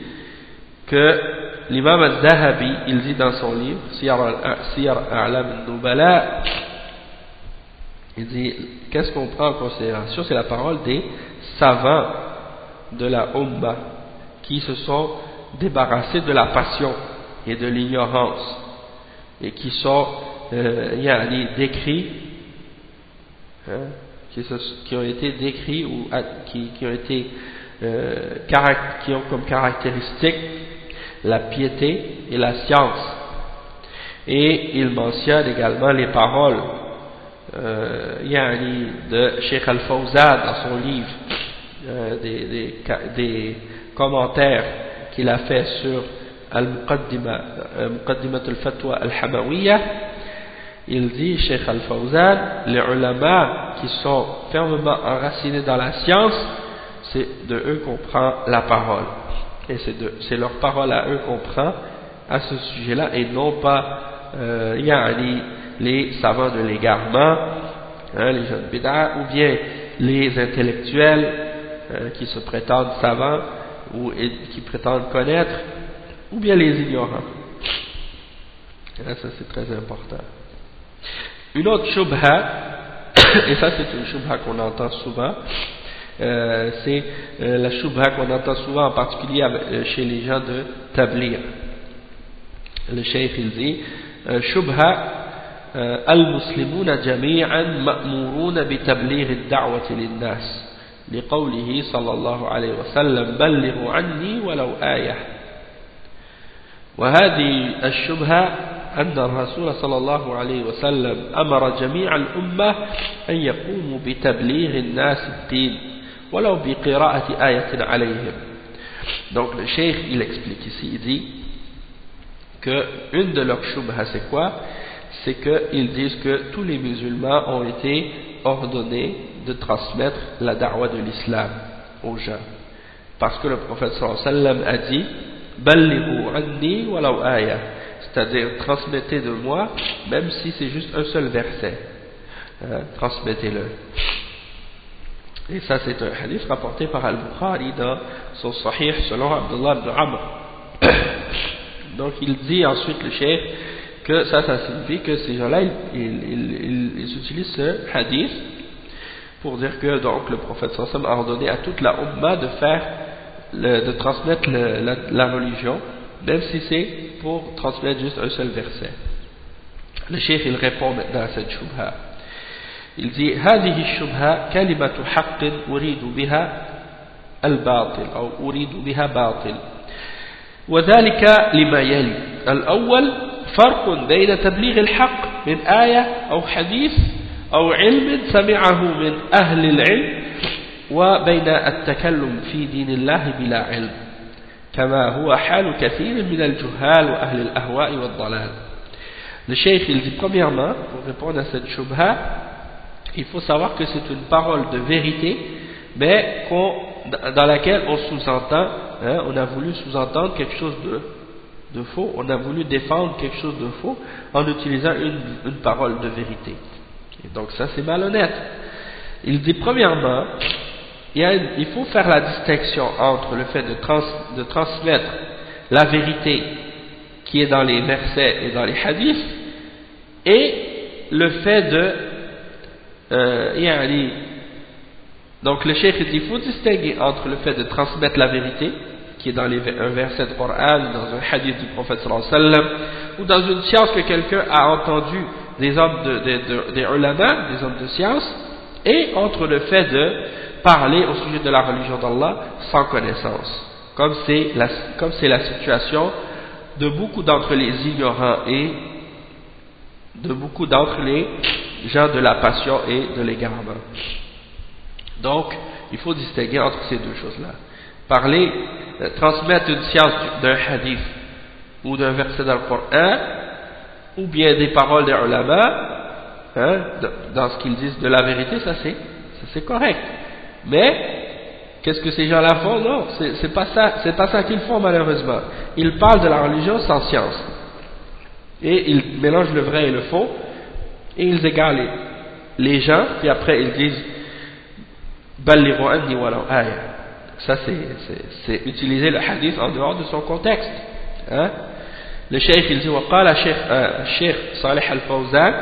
que l'imam al-Zahabi il dit dans son livre Siyar A'lam al-Nubala il dit qu'est-ce qu'on prend en considération c'est la parole des savants de la Ummah qui se sont débarrassés de la passion et de l'ignorance et qui sont euh, décrits hein, qui, ont été décrits ou qui, qui ont été euh, qui ont comme caractéristique la piété et la science. Et il mentionne également les paroles euh, de Sheikh Al-Fawzad dans son livre euh, des, commentaires qu'il a fait sur Al-Muqaddimah euh, al-Fatwa al-Hamawiyya, il dit, Sheikh Al-Fawzan, les ulama qui sont fermement enracinés dans la science, c'est de eux qu'on prend la parole. Et c'est leur parole à eux qu'on prend à ce sujet-là et non pas euh, les savants de l'égarement, hein, les jeunes bid'a, ou bien les intellectuels euh, qui se prétendent savants ou qui prétendent connaître, ou bien les ignorants. Là, ça c'est très important. Une autre shubha, <coughs> et ça c'est une shubha qu'on entend souvent, euh, c'est euh, la shubha qu'on entend souvent en particulier chez les gens de Tablir. Le cheikh il dit shubha al-muslimuna jami'an ma'muruna bi tabligh ad-da'wati lin-nas لقوله صلى الله عليه وسلم بلغوا عني ولو آية. وهذه الشبهة أن الرسول صلى الله عليه وسلم أمر جميع الأمة أن يقوموا بتبليغ الناس الدين ولو بقراءة آية عليهم. Donc le cheikh il explique ici il dit que une de leurs shubha c'est quoi? C'est qu'ils disent que tous les musulmans ont été ordonnés de transmettre la da'wah de l'islam aux gens parce que le prophète sallam a dit c'est-à-dire transmettez de moi, même si c'est juste un seul verset. Hein, transmettez-le. Et ça, c'est un hadith rapporté par Al-Bukhari dans son Sahih selon Abdullah ibn Amr. <coughs> Donc, il dit ensuite, le chef, que ça, ça signifie que ces gens-là, ils, utilisent ce hadith pour dire que donc, le prophète sallam a ordonné à toute la Ummah de faire, de transmettre la religion même si c'est pour transmettre juste un seul verset. Le cheikh il répond maintenant à cette shubha. Il dit هذه الشبهة كلمة حق أريد بها الباطل أو أريد بها باطل وذلك لما يلي الأول فرق بين تبليغ الحق من آية أو حديث أو علم سمعه من أهل العلم وبين التكلم في دين الله بلا علم le cheikh il dit premièrement pour répondre à cette shubha il faut savoir que c'est une parole de vérité mais dans laquelle on sous-entend hein, on a voulu sous-entendre quelque chose de, de, faux on a voulu défendre quelque chose de faux en utilisant une, une parole de vérité donc ça c'est malhonnête. Il dit premièrement il, faut faire la distinction entre le fait de, transmettre la vérité qui est dans les versets et dans les hadiths et le fait de euh, donc le cheikh dit il faut distinguer entre le fait de transmettre la vérité qui est dans un verset de Coran, dans un hadith du prophète sallallahu alayhi wa sallam, ou dans une science que quelqu'un a entendu des hommes de, des ulama, des hommes de science, et entre le fait de parler au sujet de la religion d'Allah sans connaissance, comme c'est la, la situation de beaucoup d'entre les ignorants et de beaucoup d'entre les gens de la passion et de l'égarement. Donc, il faut distinguer entre ces deux choses-là. Parler, euh, transmettre une science d'un hadith ou d'un verset dans le Coran, ou bien des paroles des ulama, hein, dans ce qu'ils disent de la vérité, ça c'est correct. Mais, qu'est-ce que ces gens-là font? Non, c'est pas ça, c'est pas ça qu'ils font malheureusement. Ils parlent de la religion sans science. Et ils mélangent le vrai et le faux, et ils égalent les gens, puis après ils disent ça c'est utiliser le hadith en dehors de son contexte. Hein? Il dit وقال الشيخ الشيخ صالح الفوزان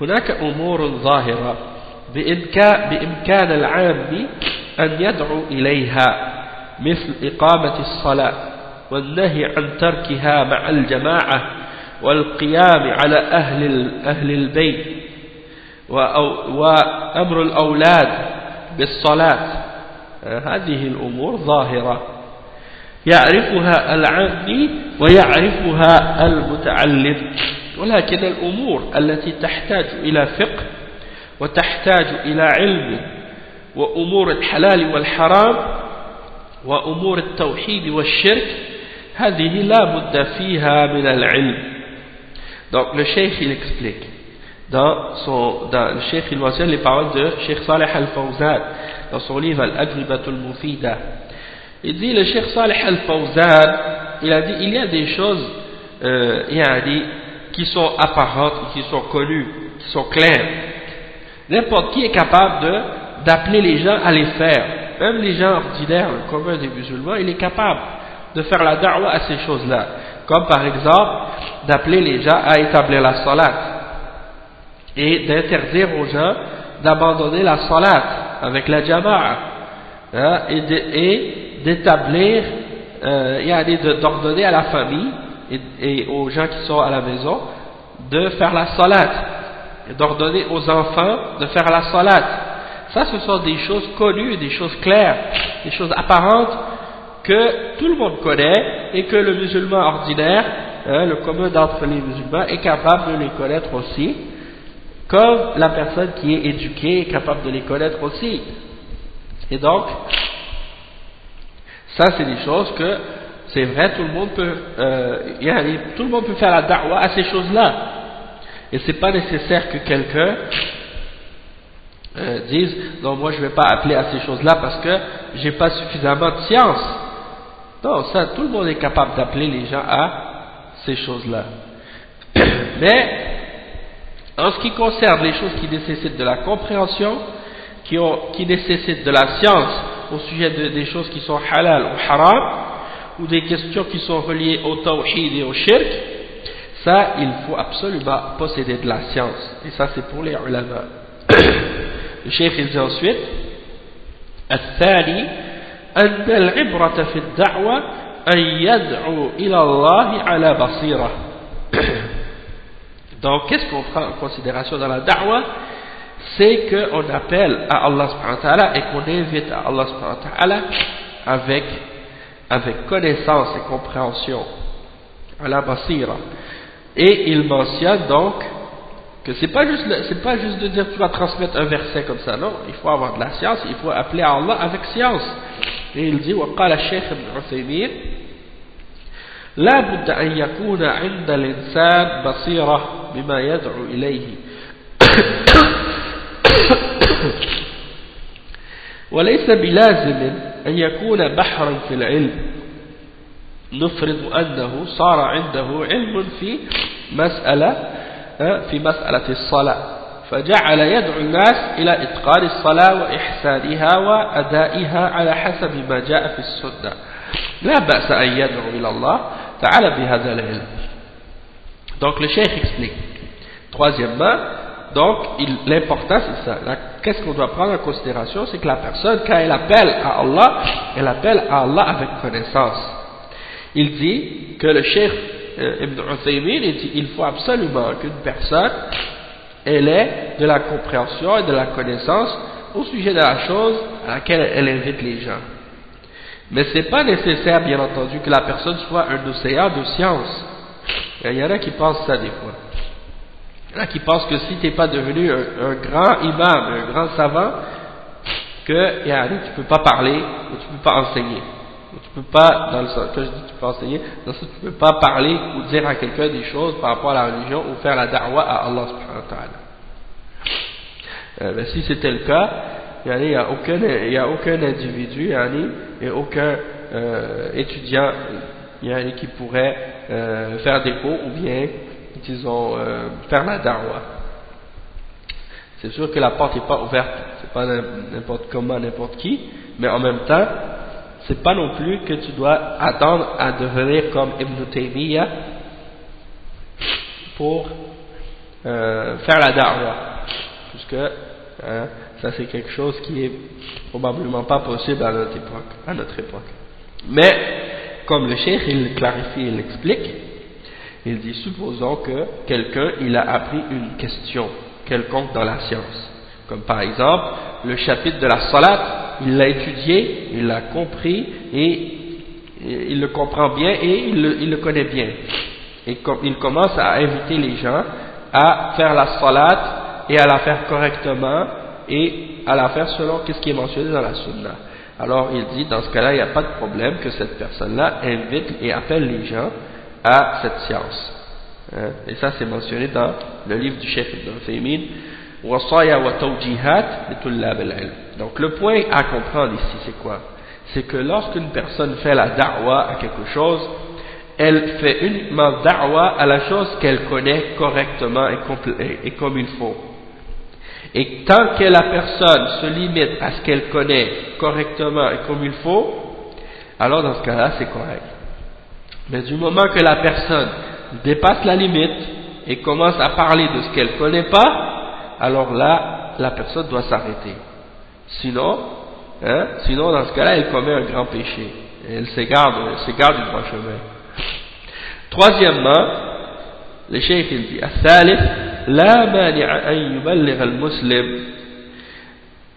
هناك أمور ظاهرة بإمكان العام أن يدعو إليها مثل إقامة الصلاة والنهي عن تركها مع الجماعة والقيام على أهل, أهل البيت وأمر الأولاد بالصلاة. هذه الأمور ظاهرة. يعرفها العامي ويعرفها المتعلم. ولكن الأمور التي تحتاج إلى فقه وتحتاج إلى علم وأمور الحلال والحرام وأمور التوحيد والشرك هذه لا بد فيها من العلم. Donc le cheikh il explique. Dans son dans, le cheikh il mentionne les paroles de Cheikh Saleh Al-Fawzan dans son livre Al-Ajribatul Mufida. Il dit le cheikh Saleh Al-Fawzan il a dit il y a des choses euh, il a dit qui sont apparentes qui sont connues qui sont claires N'importe qui est capable d'appeler les gens à les faire. Même les gens ordinaires, le commun des musulmans, il est capable de faire la da'wah à ces choses-là. Comme par exemple, d'appeler les gens à établir la salat. Et d'interdire aux gens d'abandonner la salat avec la jama'a. Hein, et d'établir, euh, d'ordonner à la famille et, aux gens qui sont à la maison de faire la salat d'ordonner aux enfants de faire la salat. Ça, ce sont des choses connues, des choses claires, des choses apparentes que tout le monde connaît et que le musulman ordinaire, hein, le commun d'entre les musulmans est capable de les connaître aussi, comme la personne qui est éduquée est capable de les connaître aussi. Et donc, ça c'est des choses que, c'est vrai, tout le monde peut, euh, tout le monde peut faire la da'wah à ces choses-là. Et c'est pas nécessaire que quelqu'un euh, dise, non, moi je vais pas appeler à ces choses-là parce que j'ai pas suffisamment de science. Non, ça, tout le monde est capable d'appeler les gens à ces choses-là. <coughs> Mais, en ce qui concerne les choses qui nécessitent de la compréhension, qui, ont, qui nécessitent de la science au sujet de, des choses qui sont halal ou haram, ou des questions qui sont reliées au tawhid et au shirk, ça, il faut absolument posséder de la science. Et ça, c'est pour les ulama. <coughs> Le cheikh, il dit ensuite, الثاني أن العبرة في الدعوة أن يدعو إلى الله على بصيرة Donc, qu'est-ce qu'on prend en considération dans la da'wah C'est qu'on appelle à Allah subhanahu wa ta'ala et qu'on invite à Allah subhanahu wa ta'ala avec, avec connaissance et compréhension. À la basira. Et il mentionne donc que c'est pas juste c'est pas juste de dire tu vas transmettre un verset comme ça non il faut avoir de la science il faut appeler à Allah avec science et il dit وقال الشيخ ابن عثيمين لا بد أن يكون عند الإنسان بصيرة بما يدعو إليه <coughs> وليس بلازم أن يكون بحرا في العلم. نفرض أنه صار عنده علم في مسألة في مسألة الصلاة. فجعل يدعو الناس إلى إتقان الصلاة وإحسانها وأدائها على حسب ما جاء في السنة. لا بأس أن يدعو إلى الله تعالى بهذا العلم. Donc le cheikh explique. Troisièmement donc l'important c'est ça qu'est-ce qu'on doit prendre en considération? C'est que la personne quand elle appelle à Allah elle appelle à Allah avec connaissance il dit que le cheikh euh, Ibn Uthaymin, il dit il faut absolument qu'une personne ait de la compréhension et de la connaissance au sujet de la chose à laquelle elle invite les gens. Mais ce n'est pas nécessaire, bien entendu, que la personne soit un océan de science. Il y en a qui pensent ça des fois. Il y en a qui pensent que si tu n'es pas devenu un, grand imam, un grand savant, que tu ne peux pas parler ou tu ne peux pas enseigner tu peux pas, dans le sens, que je dis tu peux enseigner, dans le sens tu peux pas parler ou dire à quelqu'un des choses par rapport à la religion ou faire la da'wa à Allah subhanahu wa ta'ala. Euh, ben, si c'était le cas, il n'y a, aucun, il a aucun individu, et aucun euh, étudiant qui pourrait euh, faire des cours ou bien, disons, euh, faire la da'wa. C'est sûr que la porte n'est pas ouverte, c'est pas n'importe comment, n'importe qui, mais en même temps, c'est pas non plus que tu dois attendre à devenir comme Ibn Taymiyyah pour euh, faire la da'wah puisque hein, ça c'est quelque chose qui est probablement pas possible à notre époque, à notre époque. mais comme le cheikh il clarifie, il explique il dit supposons que quelqu'un il a appris une question quelconque dans la science comme par exemple le chapitre de la salat il l'a étudié, il l'a compris et il le comprend bien et il le, connaît bien. Et il commence à inviter les gens à faire la salat et à la faire correctement et à la faire selon ce qui est mentionné dans la sunna. Alors il dit, dans ce cas-là, il n'y a pas de problème que cette personne-là invite et appelle les gens à cette science. Hein? Et ça, c'est mentionné dans le livre du chef Ibn Tawjihat donc le point à comprendre ici, c'est quoi? C'est que lorsqu'une personne fait la da'wa à quelque chose, elle fait uniquement da'wa à la chose qu'elle connaît correctement et, comme il faut. Et tant que la personne se limite à ce qu'elle connaît correctement et comme il faut, alors dans ce cas-là, c'est correct. Mais du moment que la personne dépasse la limite et commence à parler de ce qu'elle ne connaît pas, alors là, la personne doit s'arrêter. Sinon, hein, sinon dans ce cas-là, elle commet un grand péché. Elle s'égare s'égare du droit chemin. Troisièmement, le cheikh il dit الثالث لا مانع أن يبلغ المسلم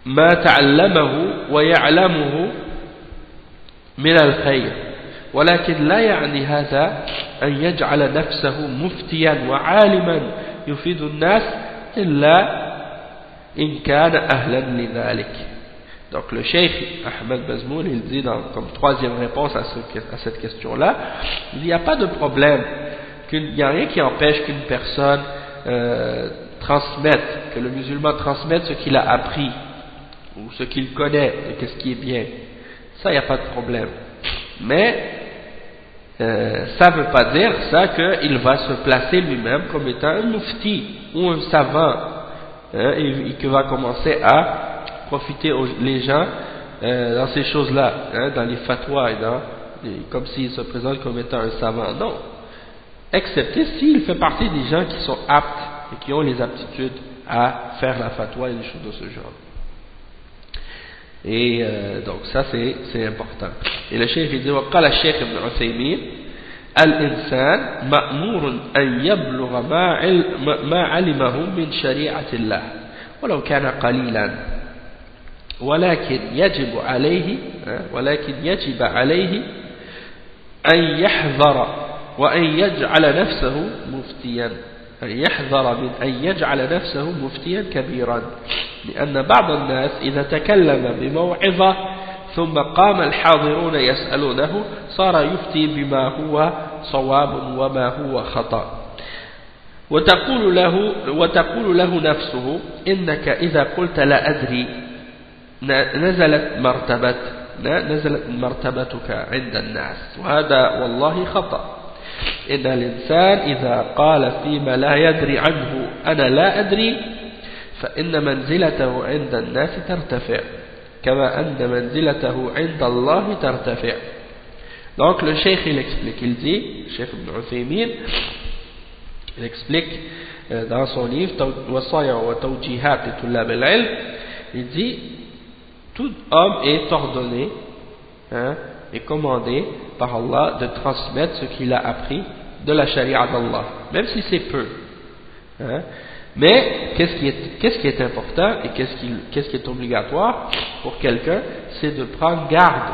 ما تعلمه ويعلمه من الخير ولكن لا يعني هذا أن يجعل نفسه مفتيا وعالما يفيد الناس إلا إن كان أهلا لذلك Donc le Cheikh Ahmed Bazmoul, il dit dans, comme troisième réponse à, ce, à cette question-là, il n'y a pas de problème, qu'il n'y a rien qui empêche qu'une personne euh, transmette, que le musulman transmette ce qu'il a appris, ou ce qu'il connaît, de qu'est-ce qui est bien. Ça, il n'y a pas de problème. Mais, euh, ça ne veut pas dire ça qu'il va se placer lui-même comme étant un mufti ou un savant hein, et, qu'il va commencer à profiter les gens euh, dans ces choses-là, hein, dans les fatwas et dans, comme s'il se présente comme étant un savant. Non, excepté s'il fait partie des gens qui sont aptes et qui ont les aptitudes à faire la fatwa et des choses de ce genre. Et euh, donc ça c'est important. Et le cheikh il dit وقال الشيخ ابن عثيمين الإنسان مأمور أن يبلغ ما, ما علمه من شريعة الله ولو كان قليلا ولكن يجب عليه ولكن يجب عليه أن يحذر وأن يجعل نفسه مفتيا أن يحذر من أن يجعل نفسه مفتيا كبيرا لأن بعض الناس إذا تكلم بموعظة ثم قام الحاضرون يسألونه صار يفتي بما هو صواب وما هو خطأ. وتقول له, وتقول له نفسه إنك إذا قلت لا أدري نزلت مرتبة نزلت مرتبتك عند الناس. وهذا والله خطأ. إن الإنسان إذا قال فيما لا يدري عنه أنا لا أدري فإن منزلته عند الناس ترتفع كما أن منزلته عند الله ترتفع Donc le cheikh il explique, il dit, le cheikh Ibn Uthaymin, il explique euh, dans son livre Wasaya wa Tawjihat et Tullab al il dit tout homme est ordonné hein, et commandé par Allah de transmettre ce qu'il a appris de la charia d'Allah, même si c'est peu. Hein. Mais qu'est-ce qui, est, important et qu'est-ce qui, qui, est obligatoire pour quelqu'un C'est de prendre garde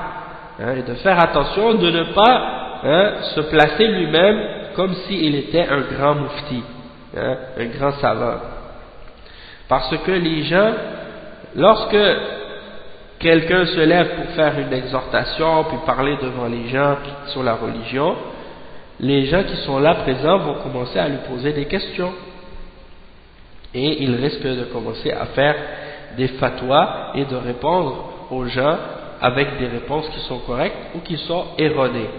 hein, et de faire attention de ne pas hein, se placer lui-même comme s'il était un grand moufti, hein, un grand savant. Parce que les gens, lorsque quelqu'un se lève pour faire une exhortation, puis parler devant les gens sur la religion, les gens qui sont là présents vont commencer à lui poser des questions. Et il risque de commencer à faire des fatwas et de répondre aux gens avec des réponses qui sont correctes ou qui sont erronées.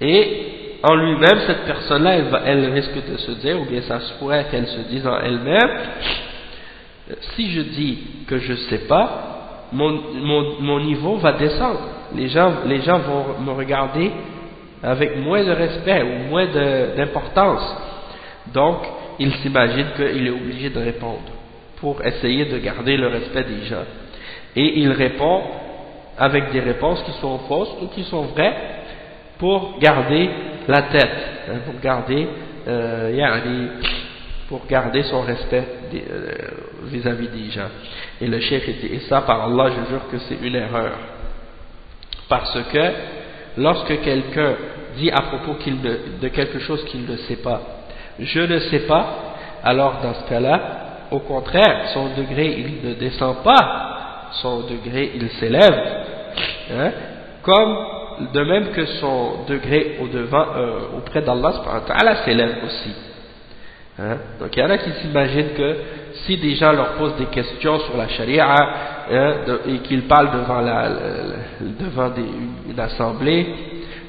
Et en lui-même, cette personne-là, elle, risque de se dire, ou bien ça se pourrait qu'elle se dise en elle-même, si je dis que je ne sais pas, mon, niveau va descendre. Les gens, les gens vont me regarder avec moins de respect ou moins d'importance. Donc, il s'imagine qu'il est obligé de répondre pour essayer de garder le respect des gens. Et il répond avec des réponses qui sont fausses ou qui sont vraies pour garder la tête, hein, pour garder euh, pour garder son respect euh, vis-à-vis des gens. Et le chef dit, et ça par Allah, je jure que c'est une erreur. Parce que lorsque quelqu'un dit à propos de quelque chose qu'il ne sait pas, je ne sais pas, alors dans ce cas-là, au contraire, son degré il ne descend pas, son degré il s'élève, hein, comme de même que son degré au devant, euh, auprès d'Allah s'élève aussi. Hein? Donc il y en a qui s'imaginent que si des gens leur posent des questions sur la charia hein, et qu'ils parlent devant, la, devant une, assemblée,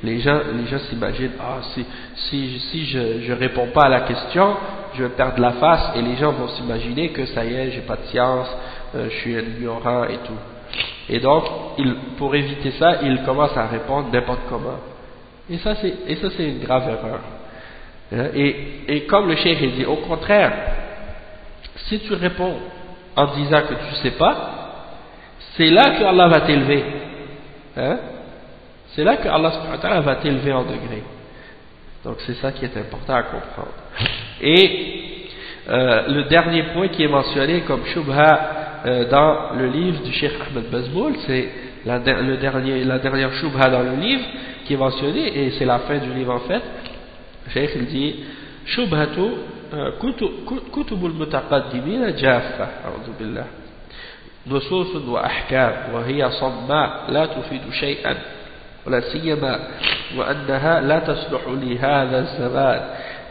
les gens les gens s'imaginent ah si, si, si je ne réponds pas à la question, je vais perdre la face et les gens vont s'imaginer que ça y est, j'ai pas de science, euh, je suis ignorant et tout. Et donc, il, pour éviter ça, ils commencent à répondre n'importe comment. Et ça, c'est une grave erreur. Hein? Et, comme le cheikh dit, au contraire, si tu réponds en disant que tu ne sais pas, c'est là que Allah va t'élever. Hein? C'est là que Allah va t'élever en degré. Donc c'est ça qui est important à comprendre. Et euh, le dernier point qui est mentionné comme shubha euh, dans le livre du Cheikh Ahmed Bazmoul, c'est la, la dernière shubha dans le livre qui est mentionnée, et c'est la fin du livre en fait, الشيخ dit شبهة كتب المتقدمين جافة أعوذ بالله نصوص وأحكام وهي صماء لا تفيد شيئا ولا سيما وأنها لا تصلح لهذا الزمان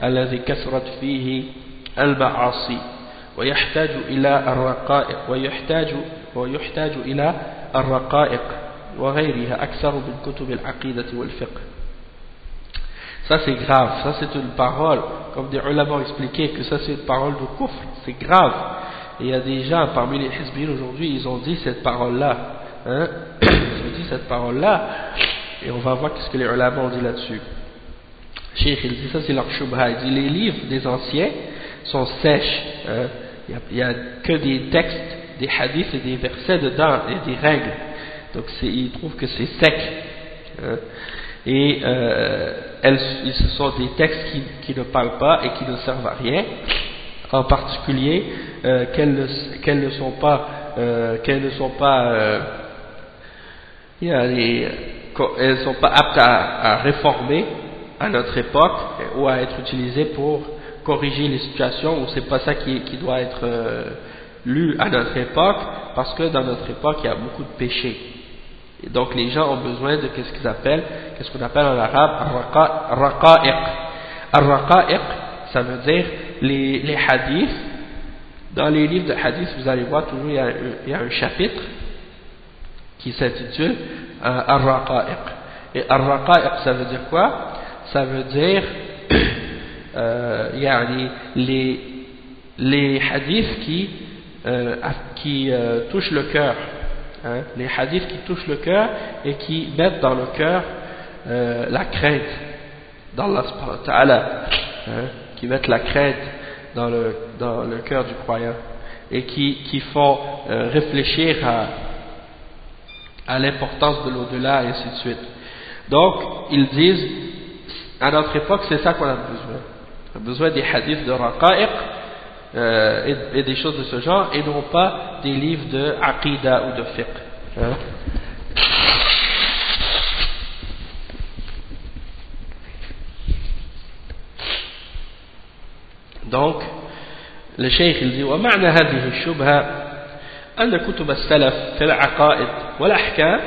الذي كثرت فيه المعاصي ويحتاج إلى الرقائق ويحتاج ويحتاج إلى الرقائق وغيرها أكثر من كتب العقيدة والفقه Ça c'est grave, ça c'est une parole, comme des ulama ont expliqué que ça c'est une parole de kufr, c'est grave. Et il y a des gens parmi les hizbin aujourd'hui, ils ont dit cette parole-là, hein, ils ont dit cette parole-là, et on va voir ce que les ulama ont dit là-dessus. Cheikh il dit ça c'est leur il dit les livres des anciens sont sèches, hein, il n'y a, que des textes, des hadiths et des versets dedans, et des règles, donc ils trouvent que c'est sec. Hein, et euh, elles, ce sont des textes qui, qui, ne parlent pas et qui ne servent à rien, en particulier euh, qu'elles ne, sont pas, euh, qu'elles ne sont pas, euh, elles sont pas aptes à, à, réformer à notre époque ou à être utilisées pour corriger les situations où c'est pas ça qui, qui doit être euh, lu à notre époque parce que dans notre époque il y a beaucoup de péchés et donc les gens ont besoin de qu'est-ce qu'ils appellent, qu'est-ce qu'on appelle en arabe raqa'iq. Ar-raqa'iq, ça veut dire les, les hadiths. Dans les livres de hadiths, vous allez voir toujours il y a, il y a un chapitre qui s'intitule euh, Ar-raqa'iq. Et Ar-raqa'iq, ça veut dire quoi? Ça veut dire <coughs> euh, les, les hadiths qui, euh, qui euh, touchent le cœur hein, les hadiths qui touchent le cœur et qui mettent dans le cœur euh, la crainte d'Allah hein, qui mettent la crainte dans le, dans le cœur du croyant et qui, qui font réfléchir à, à l'importance de l'au-delà et ainsi de suite. Donc, ils disent, à notre époque, c'est ça qu'on a besoin. On a besoin des hadiths de raqa'iq, euh, et, et, des choses de ce genre, et non pas des livres de aqidah ou de fiqh. Hein. Donc, le cheikh il dit ومعنى هذه الشبهة أن كتب السلف في العقائد والأحكام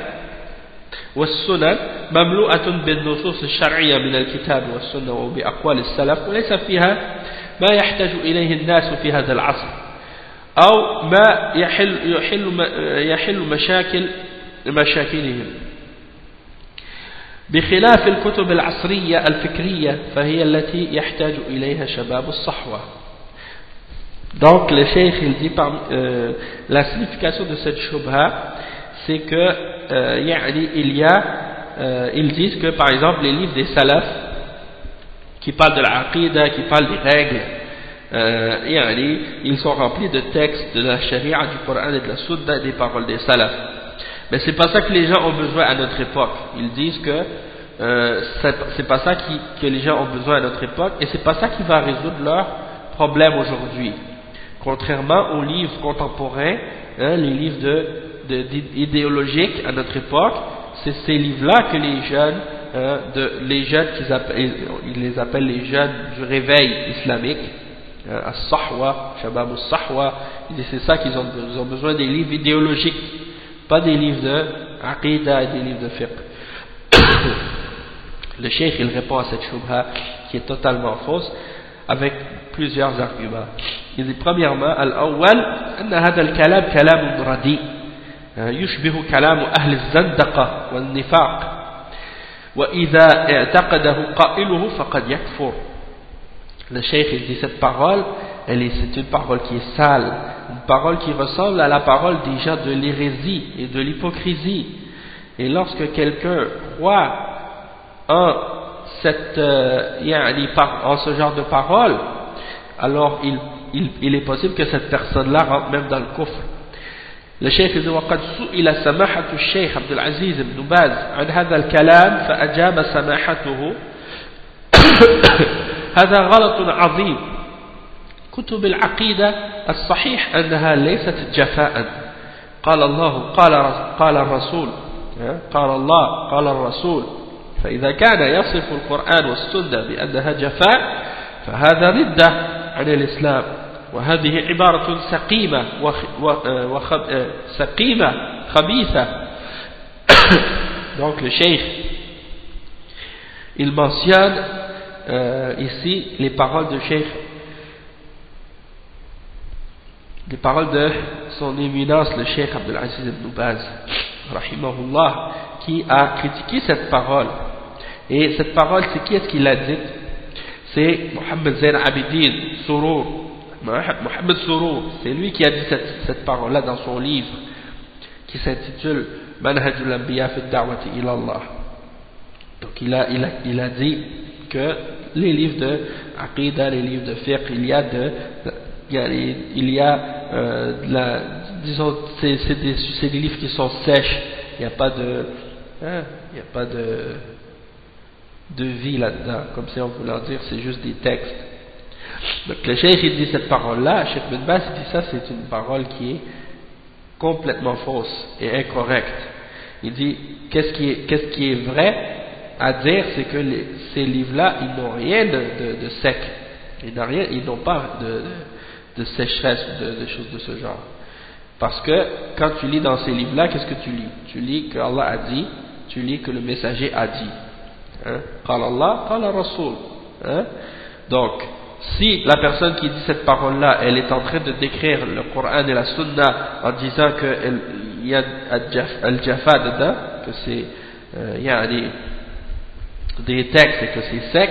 والسنن مملوءة بالنصوص الشرعية من الكتاب والسنة وبأقوال السلف وليس فيها ما يحتاج إليه الناس في هذا العصر أو ما يحل, يحل, يحل مشاكل مشاكلهم. بخلاف الكتب العصرية الفكرية فهي التي يحتاج إليها شباب الصحوة. Donc le cheikh il dit par, euh, la signification de cette shubha c'est que euh, il y a euh, ils disent que par exemple les livres des salafs qui parlent de la aqidah, qui parlent des règles, euh, ils sont remplis de textes de la charia, du Coran et de la Sunna, des paroles des salafs. Mais c'est pas ça que les gens ont besoin à notre époque. Ils disent que euh, c'est pas ça qui, que les gens ont besoin à notre époque et c'est pas ça qui va résoudre leurs problèmes aujourd'hui. Contrairement aux livres contemporains, hein, les livres idéologiques à notre époque, c'est ces livres-là que les jeunes Hein, les jeunes qu'ils ils les appellent les jeunes du réveil islamique, hein, as-sahwa, shabab as-sahwa, c'est ça qu'ils ont, besoin des livres idéologiques, pas des livres de aqidah et des livres de fiqh. <coughs> Le cheikh il répond à cette shubha qui est totalement fausse avec plusieurs arguments Il dit premièrement, al-awwal, أن هذا الكلام كلام رديء يشبه كلام أهل الزندقة والنفاق وإذا اعتقده قائله فقد يكفر le cheikh il dit cette parole c'est une parole qui est sale une parole qui ressemble à la parole des gens de l'hérésie et de l'hypocrisie et lorsque quelqu'un croit en cette euh, en ce genre de parole alors il, il, il est possible que cette personne là rentre même dans le coffre الشيخ يقول وقد سئل سماحة الشيخ عبد العزيز بن باز عن هذا الكلام فأجاب سماحته. <coughs> هذا غلط عظيم. كتب العقيدة الصحيح أنها ليست جفاء. قال الله قال قال الرسول. قال الله قال الرسول. فإذا كان يصف القرآن والسنة بأنها جفاء فهذا ردة عن الإسلام. وهذه عبارة سقيمة وخ... سقيمة خبيثة <coughs> donc le cheikh il mentionne euh, ici les paroles de cheikh les paroles de son éminence le cheikh Abdelaziz ibn Baz rahimahullah qui a critiqué cette parole et cette parole c'est qui est-ce qui l'a dit c'est Mohamed Zain Abidin Surur Mohamed Surur c'est lui qui a dit cette, cette parole là dans son livre qui s'intitule Manhajul Anbiya fi Da'wati ila Allah donc il a, il, a, il a dit que les livres de Aqidah, les livres de fiqh, il y a de, il y a, euh, la, disons, c'est des, livres qui sont sèches, il n'y a pas de, hein, il n'y a pas de, de vie là-dedans, comme si on voulait dire, c'est juste des textes. Donc le cheikh il dit cette parole-là, Cheikh Ben Bas dit ça, c'est une parole qui est complètement fausse et incorrecte. Il dit, qu'est-ce qui est, vrai à dire, c'est que ces livres-là, ils n'ont rien de, de, de sec. Ils n'ont pas de, sécheresse, de, de, choses de ce genre. Parce que quand tu lis dans ces livres-là, qu'est-ce que tu lis? Tu lis que Allah a dit, tu lis que le messager a dit. Hein? Allah, Rasul. Hein? Donc, si la personne qui dit cette parole-là, elle est en train de décrire le Coran et la Sunna en disant qu'il y a al-jafa dedans, que c'est, euh, y a des, des textes et que c'est sec,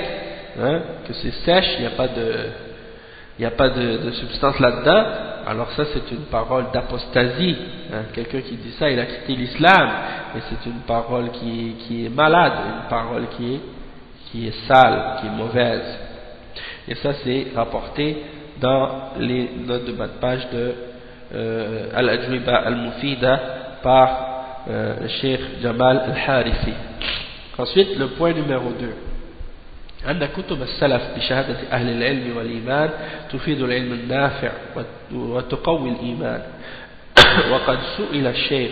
hein, que c'est sèche, il n'y a pas de, a pas de, substance là-dedans, alors ça c'est une parole d'apostasie. Hein. Quelqu'un qui dit ça, il a quitté l'islam, et c'est une parole qui, qui est malade, une parole qui qui est sale, qui est mauvaise. Et ça c'est rapporté dans les notes de bas de page de euh, Al-Ajwiba Al-Mufida par euh, le Cheikh Jamal Al-Harifi. Ensuite, le point numéro 2. أن كتب السلف بشهادة أهل العلم والإيمان تفيد العلم النافع وتقوي الإيمان <coughs> وقد سئل الشيخ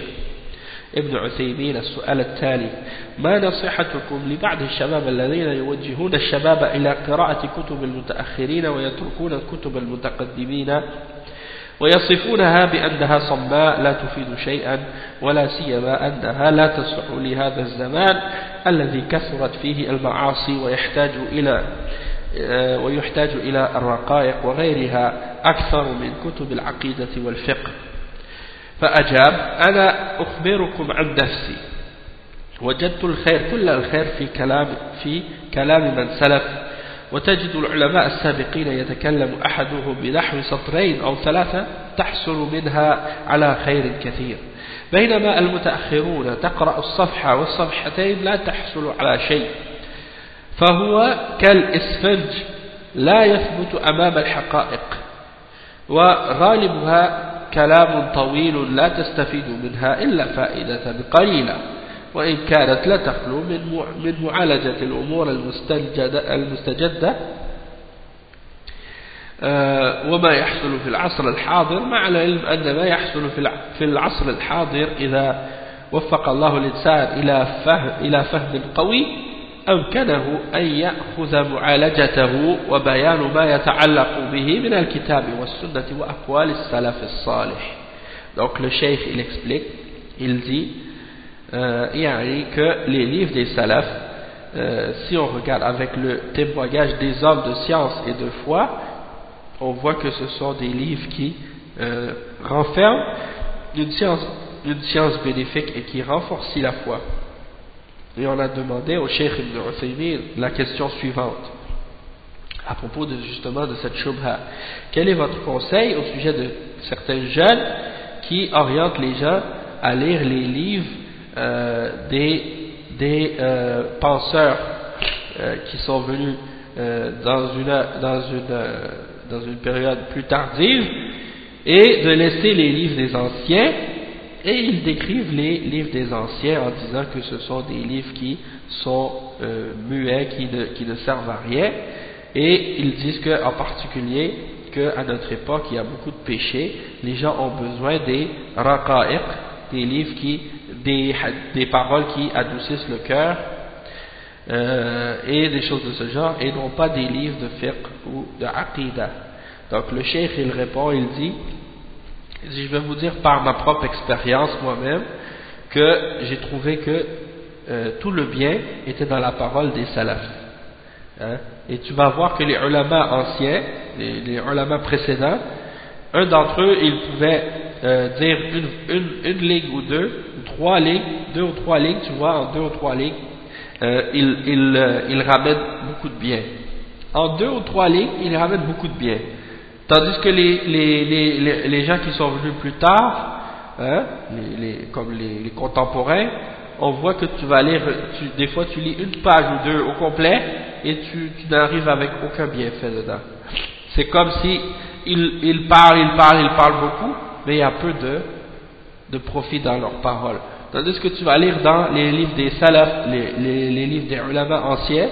ابن عثيمين السؤال التالي ما نصيحتكم لبعض الشباب الذين يوجهون الشباب إلى قراءة كتب المتأخرين ويتركون كتب المتقدمين ويصفونها بأنها صماء لا تفيد شيئا ولا سيما أنها لا تصلح لهذا الزمان الذي كثرت فيه المعاصي ويحتاج إلى ويحتاج إلى الرقائق وغيرها أكثر من كتب العقيدة والفقه. فأجاب أنا أخبركم عن نفسي. وجدت الخير كل الخير في كلام في كلام من سلف. وتجد العلماء السابقين يتكلم أحدهم بنحو سطرين أو ثلاثة تحصل منها على خير كثير. بينما المتأخرون تقرأ الصفحة والصفحتين لا تحصل على شيء. فهو كالإسفنج لا يثبت أمام الحقائق. وغالبها كلام طويل لا تستفيد منها إلا فائدة قليلة وإن كانت لا تخلو من من معالجة الأمور المستجدة. وما يحصل في العصر الحاضر مع العلم أن ما يحصل في العصر الحاضر إذا وفق الله الإنسان إلى فهم, إلى فهم قوي أمكنه أن يأخذ معالجته وبيان ما يتعلق به من الكتاب والسنة وأقوال السلف الصالح Donc le cheikh il explique, il dit euh, que les livres des salafs, euh, si on regarde avec le témoignage des hommes de science et de foi, on voit que ce sont des livres qui euh, renferment une science, une science bénéfique et qui renforcent la foi. Et on a demandé au Cheikh Ibn Uthaymin la question suivante à propos de, justement de cette shubha. Quel est votre conseil au sujet de certains jeunes qui orientent les gens à lire les livres euh, des, des euh, penseurs euh, qui sont venus dans, une, dans, une, dans une période plus tardive et de laisser les livres des anciens et ils décrivent les livres des anciens en disant que ce sont des livres qui sont muets, qui ne, qui ne servent à rien et ils disent qu'en particulier qu'à notre époque il y a beaucoup de péchés, les gens ont besoin des raqa'iq, des livres qui des, des paroles qui adoucissent le cœur euh, et des choses de ce genre, et non pas des livres de fiqh ou de aqidah. Donc le cheikh il répond, il dit, je vais vous dire par ma propre expérience moi-même, que j'ai trouvé que euh, tout le bien était dans la parole des salafs. Hein? Et tu vas voir que les ulama anciens, les, les ulama précédents, un d'entre eux, il pouvait euh, dire une, une, une, ligne ou deux, trois lignes, deux ou trois lignes, tu vois, en deux ou trois lignes, euh, il, il, euh, il ramène beaucoup de bien. En deux ou trois lignes, il ramène beaucoup de bien. Tandis que les, les, les, les gens qui sont venus plus tard, hein, comme les, contemporains, on voit que tu vas lire, tu, des fois tu lis une page ou deux au complet et tu, n'arrives avec aucun bienfait dedans. C'est comme si il, il parle, il parle, il parle beaucoup, mais il y a peu de, de profit dans leurs paroles. Tandis que tu vas lire dans les livres des salafs, les, les, les livres des ulama anciens,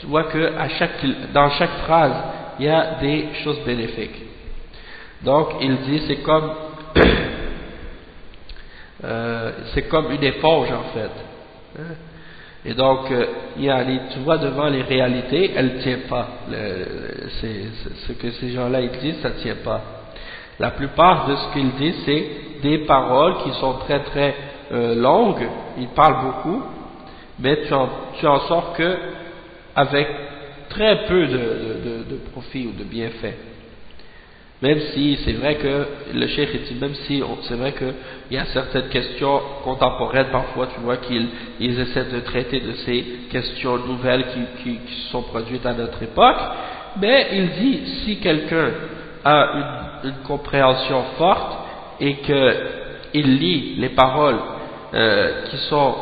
tu vois que à chaque, dans chaque phrase, il y a des choses bénéfiques. Donc, il dit, c'est comme, <coughs> euh, c'est comme une éponge en fait. Hein? Et donc, euh, tu vois devant les réalités, elle ne tient pas. ce que ces gens-là disent, ça ne tient pas. La plupart de ce qu'ils disent, c'est des paroles qui sont très très euh, longues, ils parlent beaucoup, mais tu en, tu en sors que avec très peu de, profit ou de bienfait. Même si c'est vrai que le cheikh dit, même si c'est vrai qu'il y a certaines questions contemporaines parfois, tu vois qu'ils ils essaient de traiter de ces questions nouvelles qui, qui, sont produites à notre époque, mais il dit si quelqu'un a une, une, compréhension forte et qu'il lit les paroles euh, qui sont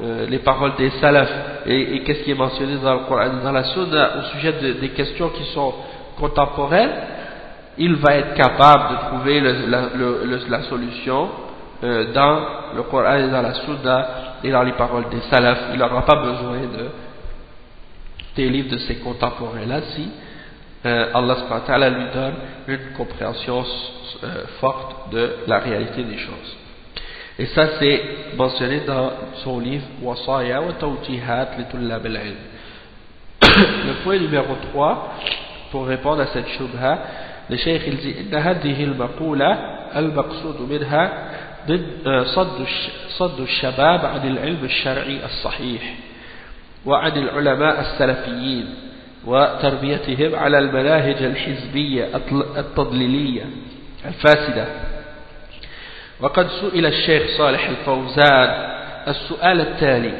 euh, les paroles des salafs et, qu'est-ce qui est mentionné dans le Coran, dans la sunna au sujet de, des questions qui sont contemporaines, il va être capable de trouver la, solution euh, dans le Coran et dans la Sunna et dans les paroles des salafs. Il n'aura pas besoin de, des livres de ses contemporains-là si euh, Allah lui donne une compréhension forte de la réalité des choses. Et ça c'est mentionné dans son livre Wasaya wa Tawjihat litullab al-ilm. Le point numéro 3 pour répondre à cette shubha لشيخ إن هذه المقولة المقصود منها صد صد الشباب عن العلم الشرعي الصحيح وعن العلماء السلفيين وتربيتهم على المناهج الحزبية التضليلية الفاسدة وقد سئل الشيخ صالح الفوزان السؤال التالي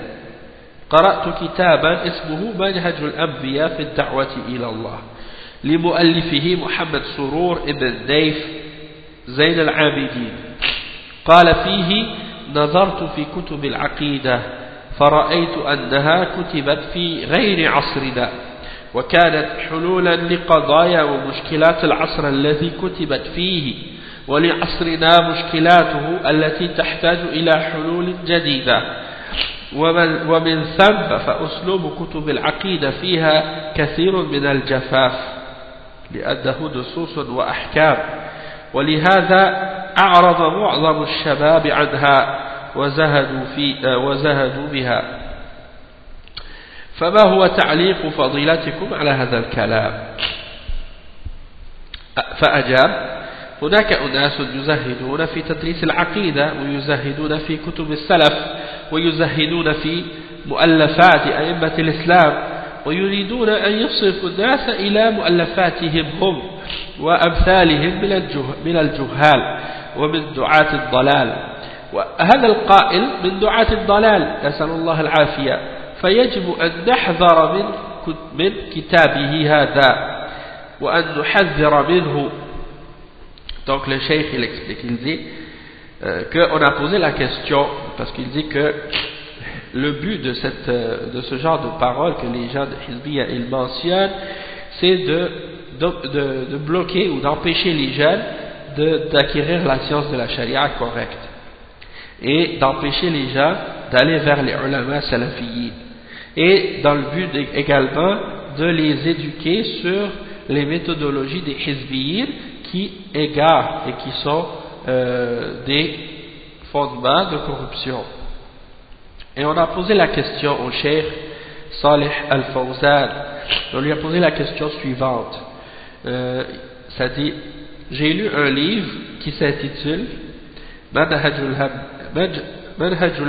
قرأت كتابا اسمه منهج الأنبياء في الدعوة إلى الله لمؤلفه محمد سرور ابن ديف زين العابدين. قال فيه نظرت في كتب العقيدة فرأيت أنها كتبت في غير عصرنا وكانت حلولا لقضايا ومشكلات العصر الذي كتبت فيه. ولعصرنا مشكلاته التي تحتاج إلى حلول جديدة. ومن, ومن ثم فأسلوب كتب العقيدة فيها كثير من الجفاف لأنه نصوص وأحكام. ولهذا أعرض معظم الشباب عنها وزهدوا, في وزهدوا بها. فما هو تعليق فضيلتكم على هذا الكلام؟ فأجاب هناك أناس يزهدون في تدريس العقيدة ويزهدون في كتب السلف ويزهدون في مؤلفات أئمة الإسلام ويريدون أن يصرفوا الناس إلى مؤلفاتهم هم وأمثالهم من الجهال ومن دعاة الضلال. وهذا القائل من دعاة الضلال نسأل الله العافية. فيجب أن نحذر من كتابه هذا وأن نحذر منه donc le cheikh il explique. Il dit euh, qu'on a posé la question parce qu'il dit que le but de, euh, ce genre de paroles que les gens de Hizbiya ils mentionnent, c'est de, bloquer ou d'empêcher les jeunes d'acquérir la science de la charia correcte et d'empêcher les gens d'aller vers les ulama salafiyin et dans le but également de les éduquer sur les méthodologies des hizbiyin qui égarent et qui sont euh, des fondements de corruption. Et on a posé la question au cheikh Salih Al-Fawzan. On lui a posé la question suivante. Euh, ça dit, j'ai lu un livre qui s'intitule Manhajul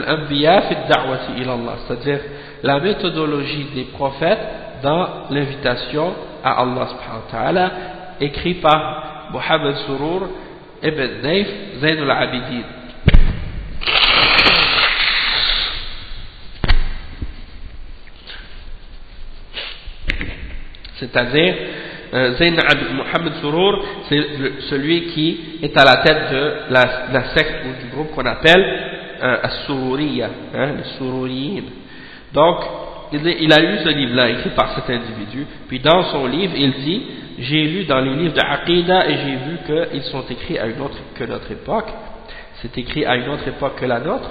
Anbiya fi Da'wati ilallah, c'est-à-dire la méthodologie des prophètes dans l'invitation à Allah subhanahu écrit par Mohamed Surur ibn Naif Zainul Abidin. C'est-à-dire, euh, Zayn Mohamed Surur, c'est celui qui est à la tête de la, secte ou du groupe qu'on appelle euh, As-Sururiya, hein, les Sururiyin. Donc, il, a lu ce livre-là écrit par cet individu, puis dans son livre, il dit J'ai lu dans les livres de Aqidah et j'ai vu qu'ils sont écrits à une autre que notre époque. C'est écrit à une autre époque que la nôtre.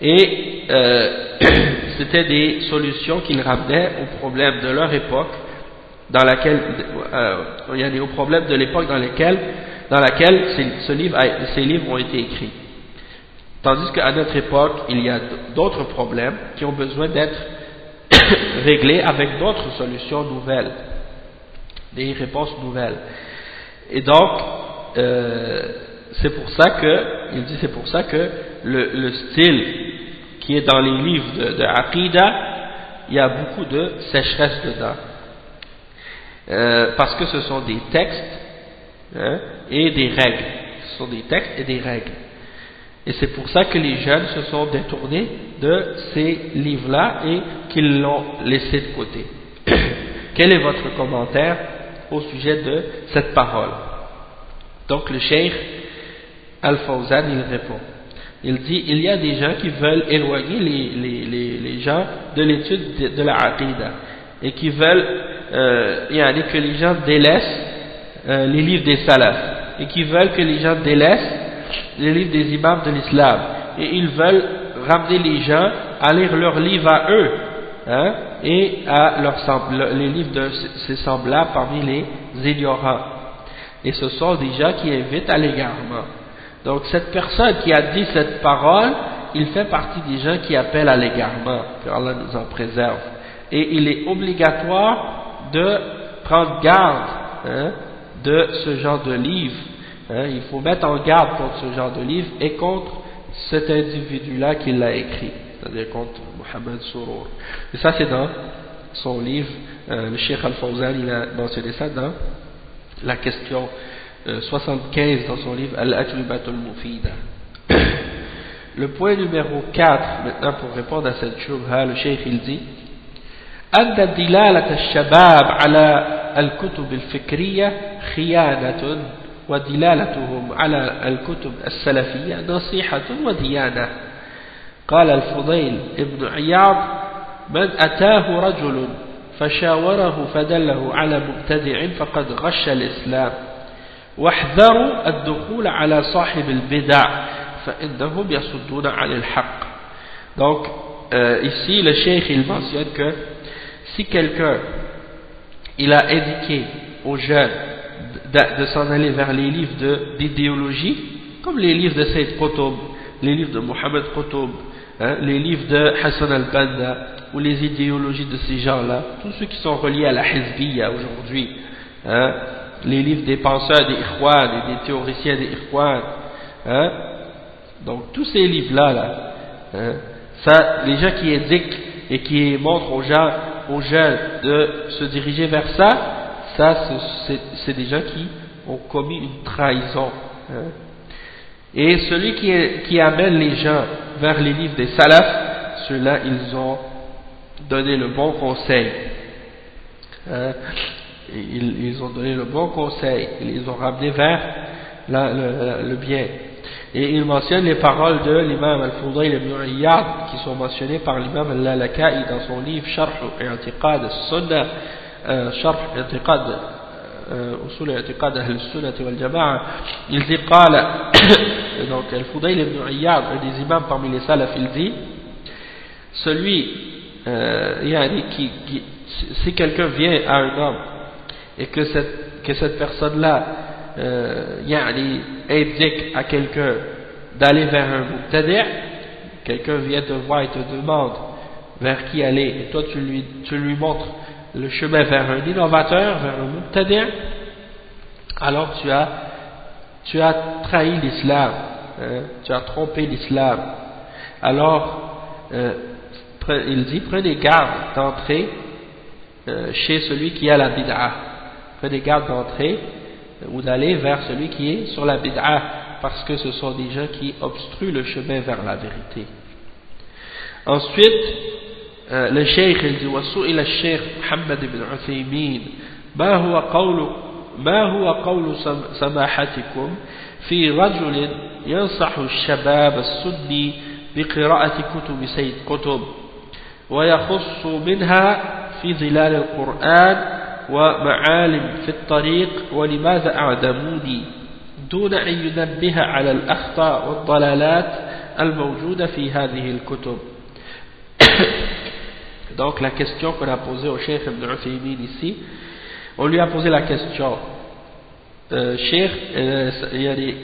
Et euh, <clears throat> c'était des solutions qu'ils ramenaient aux problèmes de leur époque dans laquelle euh, il y a des problèmes de l'époque dans laquelle ces livres ont été écrits. Tandis qu'à notre époque, il y a d'autres problèmes qui ont besoin d'être <coughs> réglés avec d'autres solutions nouvelles, des réponses nouvelles. Et donc, euh, c'est pour ça que, il dit c'est pour ça que le, le, style qui est dans les livres de, de il y a beaucoup de sécheresse dedans. Euh, parce que ce sont des textes hein, et des règles. Ce sont des textes et des règles. Et c'est pour ça que les jeunes se sont détournés de ces livres-là et qu'ils l'ont laissé de côté. <coughs> Quel est votre commentaire au sujet de cette parole? Donc le cheikh Al-Fawzan, il répond. Il dit, il y a des gens qui veulent éloigner les, gens de l'étude de, de la aqidah et qui veulent euh, que les gens délaissent euh, les livres des salafs et qui veulent que les gens délaissent les livres des imams de l'islam. Et ils veulent ramener les gens à lire leurs livres à eux hein, et à leurs les livres de ses semblables parmi les ignorants. Et ce sont des gens qui invitent à l'égarement. Donc cette personne qui a dit cette parole il fait partie des gens qui appellent à l'égarement que Allah nous en préserve. Et il est obligatoire de prendre garde hein, de ce genre de livre. Hein. il faut mettre en garde contre ce genre de livre et contre cet individu-là qui l'a écrit, c'est-à-dire contre Mohamed Sourour. Et ça, c'est dans son livre, euh, le Cheikh Al-Fawzan, il a mentionné ça dans la question 75 euh, dans son livre Al-Ajribatul Mufida. Le point numéro 4, maintenant pour répondre à cette chose, le Cheikh il dit أن دلالة الشباب على الكتب الفكرية خيانة ودلالتهم على الكتب السلفية نصيحة وديانة. قال الفضيل ابن عياض من أتاه رجل فشاوره فدله على مبتدع فقد غش الإسلام. واحذروا الدخول على صاحب البدع فإنهم يصدون عن الحق. Donc euh, ici le cheikh il mentionne que si quelqu'un il a indiqué aux jeunes de, s'en aller vers les livres d'idéologie, comme les livres de Sayyid Qutb, les livres de Mohamed Qutb, hein, les livres de Hassan al-Banna, ou les idéologies de ces gens-là, tous ceux qui sont reliés à la Hizbiyya aujourd'hui, hein, les livres des penseurs des Ikhwan et des théoriciens des Ikhwan, hein, donc tous ces livres-là, là, ça, les gens qui indiquent et qui montrent aux gens aux jeunes de se diriger vers ça, ça c'est des gens qui ont commis une trahison. Hein. Et celui qui, amène les gens vers les livres des salafs, ceux-là ils ont donné le bon conseil. Hein. Ils, ont donné le bon conseil, ils les ont ramenés vers le bien. Et il mentionne les paroles de l'imam al-Fudayl ibn Iyad qui sont mentionnées par l'imam al-Lalaka'i dans son livre Sharh i'tiqad al-Sunnah, euh, Sharh i'tiqad أصول اعتقاد أهل السنة والجماعة il dit قال <coughs> donc al-Fudayl ibn Iyad un des imams parmi les salafs il dit celui euh, qui, qui, si quelqu'un vient à un homme et que cette, que cette personne là euh, yani, indique à quelqu'un d'aller vers un mubtadi' quelqu'un vient te voir et te demande vers qui aller, et toi tu lui, tu lui montres le chemin vers un innovateur, vers un mubtadi', alors tu as, tu as trahi l'islam, hein, tu as trompé l'islam. Alors, euh, il dit, prenez garde d'entrer euh, chez celui qui a la bid'a. Prenez garde d'entrer euh, ou d'aller vers celui qui est sur la bid'a, parce que ce sont des gens qui obstruent le chemin vers la vérité. Ensuite, il dit وسئل الشيخ محمد بن عثيمين ما هو قول ما هو قول سماحتكم في رجل ينصح الشباب السني بقراءة كتب سيد قطب ويخص منها في ظلال القرآن ومعالم في الطريق ولماذا أعدموني؟ دون أن ينبه على الأخطاء والضلالات الموجودة في هذه الكتب. <coughs> Donc la question qu'on a posée au Cheikh Ibn Uthaymin ici, on lui a posé la question, euh, Cheikh, euh,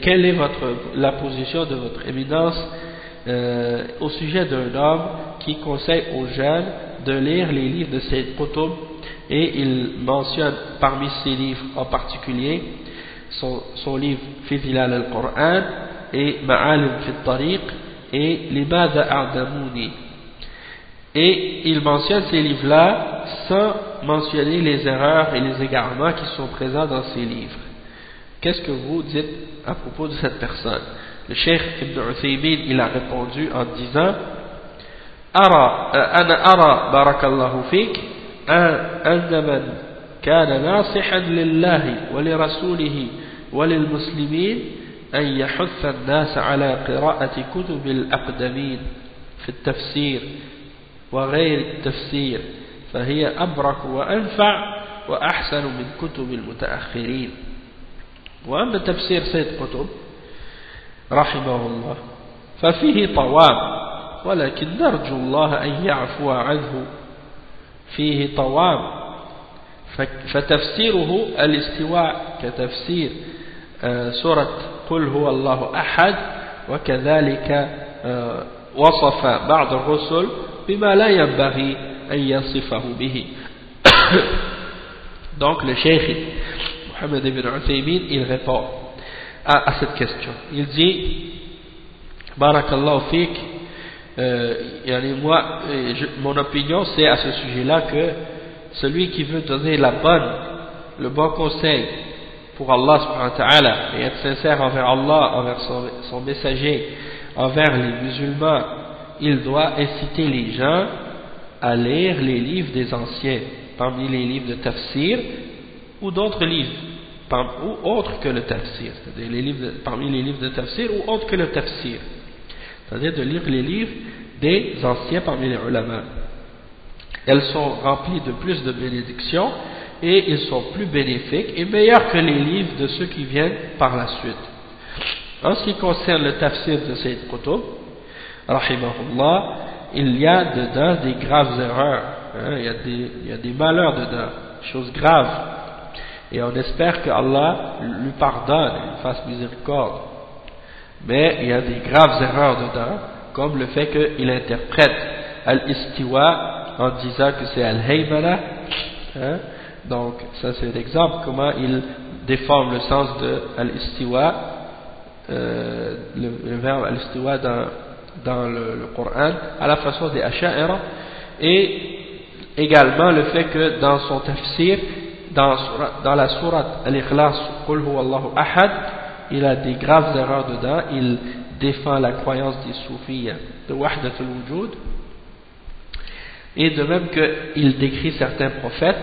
quelle est votre, la position de votre éminence euh, au sujet d'un homme qui conseille aux jeunes de lire les livres de Sayyid Qutb et il mentionne parmi ces livres en particulier son, livre Fidilal al-Qur'an et Ma'alim fi tariq et Limada A'damouni et il mentionne ces livres-là sans mentionner les erreurs et les égarements qui sont présents dans ces livres. Qu'est-ce que vous dites à propos de cette personne Le cheikh Ibn Uthaymin, il a répondu en disant أرى أنا أرى بارك الله فيك أن من كان ناصحا لله ولرسوله وللمسلمين أن يحث الناس على قراءة كتب الأقدمين في التفسير وغير التفسير فهي أبرك وأنفع وأحسن من كتب المتأخرين. وأما تفسير سيد قطب رحمه الله ففيه طوام ولكن نرجو الله أن يعفو عنه. فيه طوام فتفسيره الاستواء كتفسير آه، سورة قل هو الله أحد وكذلك آه، وصف بعض الرسل بما لا ينبغي أن يصفه به <coughs> Donc le cheikh Mohamed ibn Uthaymin, il répond à, à cette question. Il dit Barakallahu fik, euh, moi, euh, je, mon opinion c'est à ce sujet-là que celui qui veut donner la bonne, le bon conseil pour Allah subhanahu wa ta'ala et être sincère envers Allah, envers son, son messager, envers les musulmans, il doit inciter les gens à lire les livres des anciens, parmi les livres de tafsir ou d'autres livres, ou autres que le tafsir, c'est-à-dire les livres parmi les livres de tafsir ou autres que le tafsir, c'est-à-dire de lire les livres des anciens parmi les ulama. Elles sont remplies de plus de bénédictions et ils sont plus bénéfiques et meilleurs que les livres de ceux qui viennent par la suite. En ce qui concerne le tafsir de Sayyid Qutb, rahimahullah, il y a dedans des graves erreurs, hein, il, y a des, il y des malheurs dedans, choses graves. Et on espère que Allah lui pardonne, lui fasse miséricorde. Mais il y a des graves erreurs dedans, comme le fait qu'il interprète al-istiwa en disant que c'est al-haymana. Hein. Donc, ça c'est l'exemple, comment il déforme le sens de al-istiwa, euh, le, verbe al-istiwa dans dans le, Coran à la façon des Asha'ira et également le fait que dans son tafsir dans, dans la sourate Al-Ikhlas Ahad il a des graves erreurs dedans. Il défend la croyance des soufis de Wahdatul Wujud. Et de même qu'il décrit certains prophètes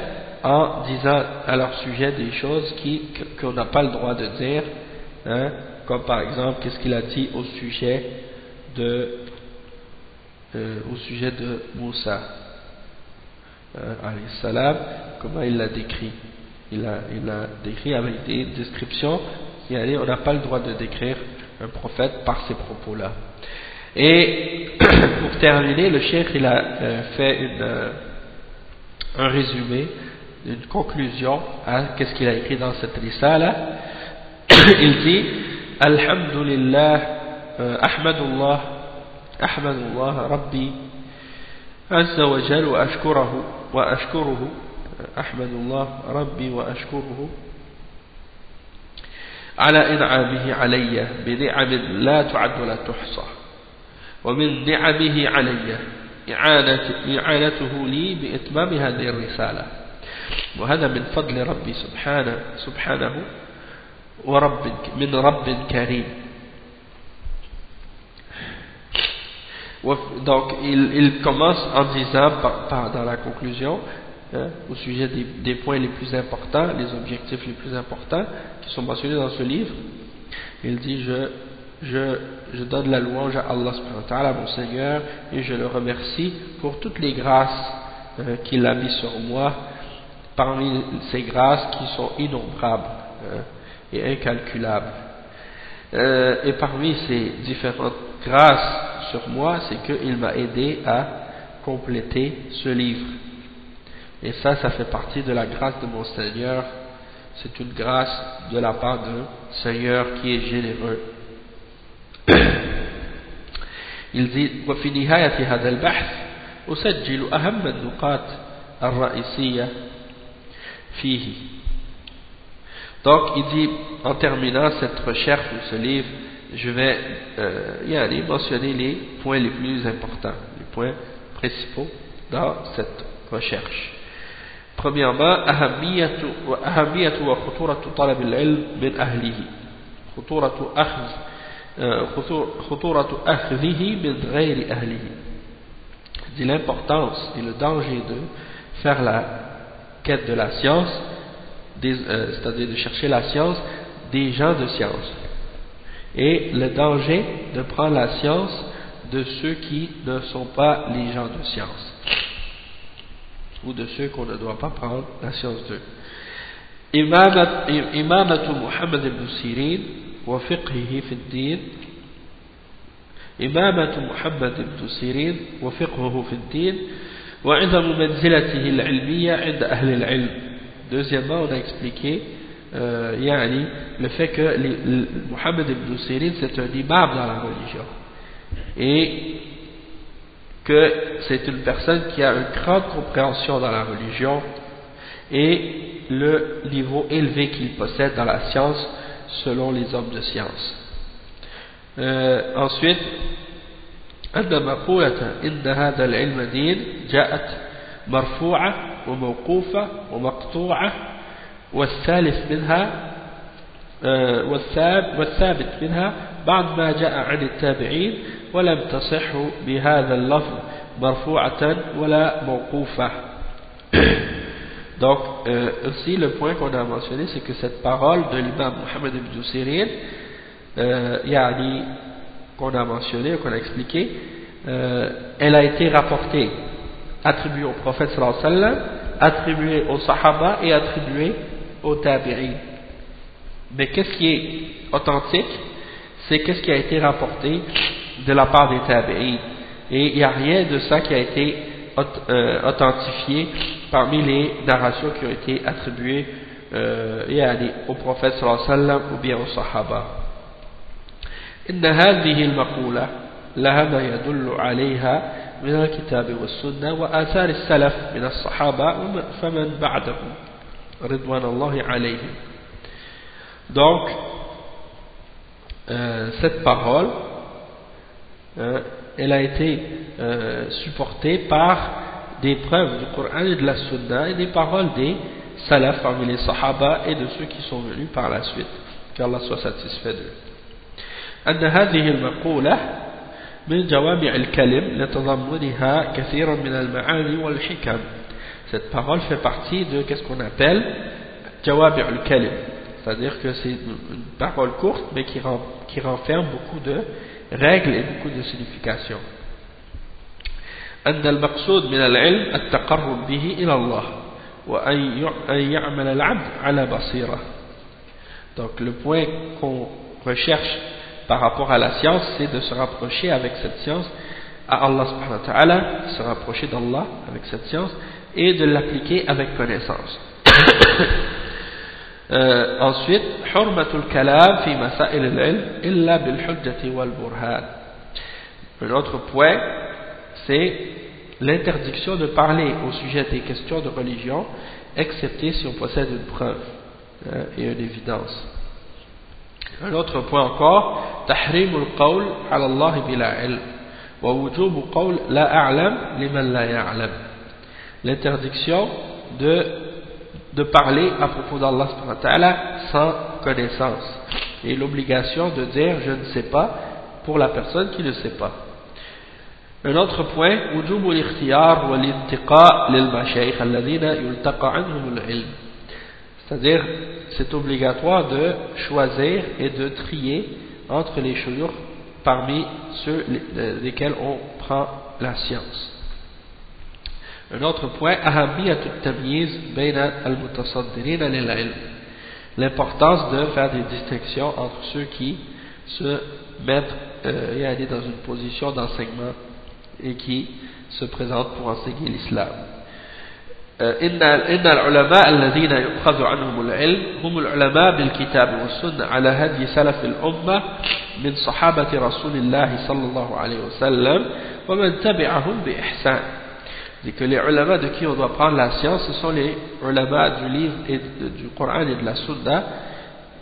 en disant à leur sujet des choses qu'on n'a pas le droit de dire hein, comme par exemple qu'est-ce qu'il a dit au sujet de, euh, au sujet de Moussa, euh, salam, comment il l'a décrit? Il a, il a décrit avec des descriptions, et on n'a pas le droit de décrire un prophète par ces propos-là. Et <coughs> pour terminer, le cheikh il a euh, fait une, euh, un résumé, une conclusion à qu'est-ce qu'il a écrit dans cette risala. <coughs> il dit Alhamdulillah أحمد الله أحمد الله ربي عز وجل وأشكره وأشكره أحمد الله ربي وأشكره على إنعامه علي بنعم لا تعد ولا تحصى ومن نعمه علي إعانته لي بإتمام هذه الرسالة. وهذا من فضل ربي سبحانه سبحانه ورب من رب كريم. Donc, il, commence en disant, par, dans la conclusion, hein, au sujet des, points les plus importants, les objectifs les plus importants qui sont mentionnés dans ce livre, il dit Je, donne la louange à Allah, à mon Seigneur, et je le remercie pour toutes les grâces euh, qu'il a mises sur moi, parmi ces grâces qui sont innombrables hein, et incalculables. Euh, et parmi ces différentes grâce sur moi, c'est qu'il m'a aidé à compléter ce livre. Et ça, ça fait partie de la grâce de mon Seigneur. C'est une grâce de la part d'un Seigneur qui est généreux. <clears throat> Il dit وفي نهاية هذا البحث أسجل أهم النقاط الرئيسية فيه Donc il dit en terminant cette recherche de ce livre je vais euh, mentionner les points les plus importants, les points principaux dans cette recherche. Premièrement, أهمية وخطورة طلب العلم من أهله خطورة أخذ خطورة أخذه من غير أهله dit l'importance et le danger de faire la quête de la science, euh, c'est-à-dire de chercher la science des gens de science et le danger de prendre la science de ceux qui ne sont pas les gens de science ou de ceux qu'on ne doit pas prendre la science d'eux. إمامة محمد بن سيرين وفقهه في الدين إمامة محمد بن سيرين وفقهه في الدين وعظم منزلته العلمية عند أهل العلم Deuxièmement, on a expliqué euh, yani, le fait que les, le, Mohammed ibn Sirin c'est un imam dans la religion et que c'est une personne qui a une grande compréhension dans la religion et le niveau élevé qu'il possède dans la science selon les hommes de science. Euh, ensuite, أن مقولة إن هذا العلم دين جاءت مرفوعة وموقوفة ومقطوعة والثالث منها والثابت منها بعد ما جاء عن التابعين ولم تصح بهذا اللفظ مرفوعة ولا موقوفة Donc, euh, aussi, le point qu'on a mentionné, c'est que cette parole de l'imam Mohammed ibn Sirin, euh, yani, qu'on a mentionné, qu'on a expliqué, euh, elle a été rapportée, attribuée au prophète sallallahu alayhi wa sallam, attribuée aux sahaba et attribuée aux tabi'in. Mais qu'est-ce qui est authentique C'est qu'est-ce qui a été rapporté de la part des tabi'in. Et il n'y a rien de ça qui a été euh, authentifié parmi les narrations qui ont été attribuées euh, au prophète sallallahu alayhi wa sallam ou bien aux sahaba. إن هذه المقولة لها ما يدل عليها من الكتاب والسنة وآثار السلف من الصحابة فمن بعدهم donc, euh, cette parole, euh, elle a été euh, supportée par des preuves du Coran et de la Sunna et des paroles des salaf parmi les sahaba et de ceux qui sont venus par la suite. Qu'Allah soit satisfait d'eux. أن هذه المقولة من جوامع الكلم لتضمنها كثيرا من المعاني والحكم cette parole fait partie de qu'est-ce qu'on appelle Jawabi al-Kalim. C'est-à-dire que c'est une parole courte mais qui, qui renferme beaucoup de règles et beaucoup de significations. أن المقصود من العلم التقرب به إلى الله وأن يعمل العبد على بصيرة donc le point qu'on recherche par rapport à la science, c'est de se rapprocher avec cette science à Allah subhanahu wa ta'ala, se rapprocher d'Allah avec cette science et de l'appliquer avec connaissance. <coughs> Euh, ensuite, Hurmatul kalam fi masail al illa bil hujjati wal burhan. Un autre point, c'est l'interdiction de parler au sujet des questions de religion, excepté si on possède une preuve hein, et une évidence. Un autre point encore, tahrim al-qawl ala Allah bila ilm, wa wujub qawl la a'lam liman la ya'lam. L'interdiction de, de parler à propos d'Allah sans connaissance et l'obligation de dire je ne sais pas pour la personne qui ne sait pas. Un autre point, وجوب الاختيار والانتقاء للمشايخ الذين يلتقى عنهم العلم. c'est-à-dire, c'est obligatoire de choisir et de trier entre les chouyours parmi ceux lesquels on prend la science. Un autre point, l'importance de faire des distinctions entre ceux qui se mettent euh, dans une position d'enseignement et qui se présentent pour enseigner l'islam. إن إن العلماء الذين يؤخذ عنهم العلم هم العلماء بالكتاب والسنة على هدي سلف الأمة من صحابة رسول الله صلى الله عليه وسلم ومن تبعهم بإحسان c'est que les ulama de qui on doit prendre la science, ce sont les ulama du livre et de, du Coran et de la Sunna,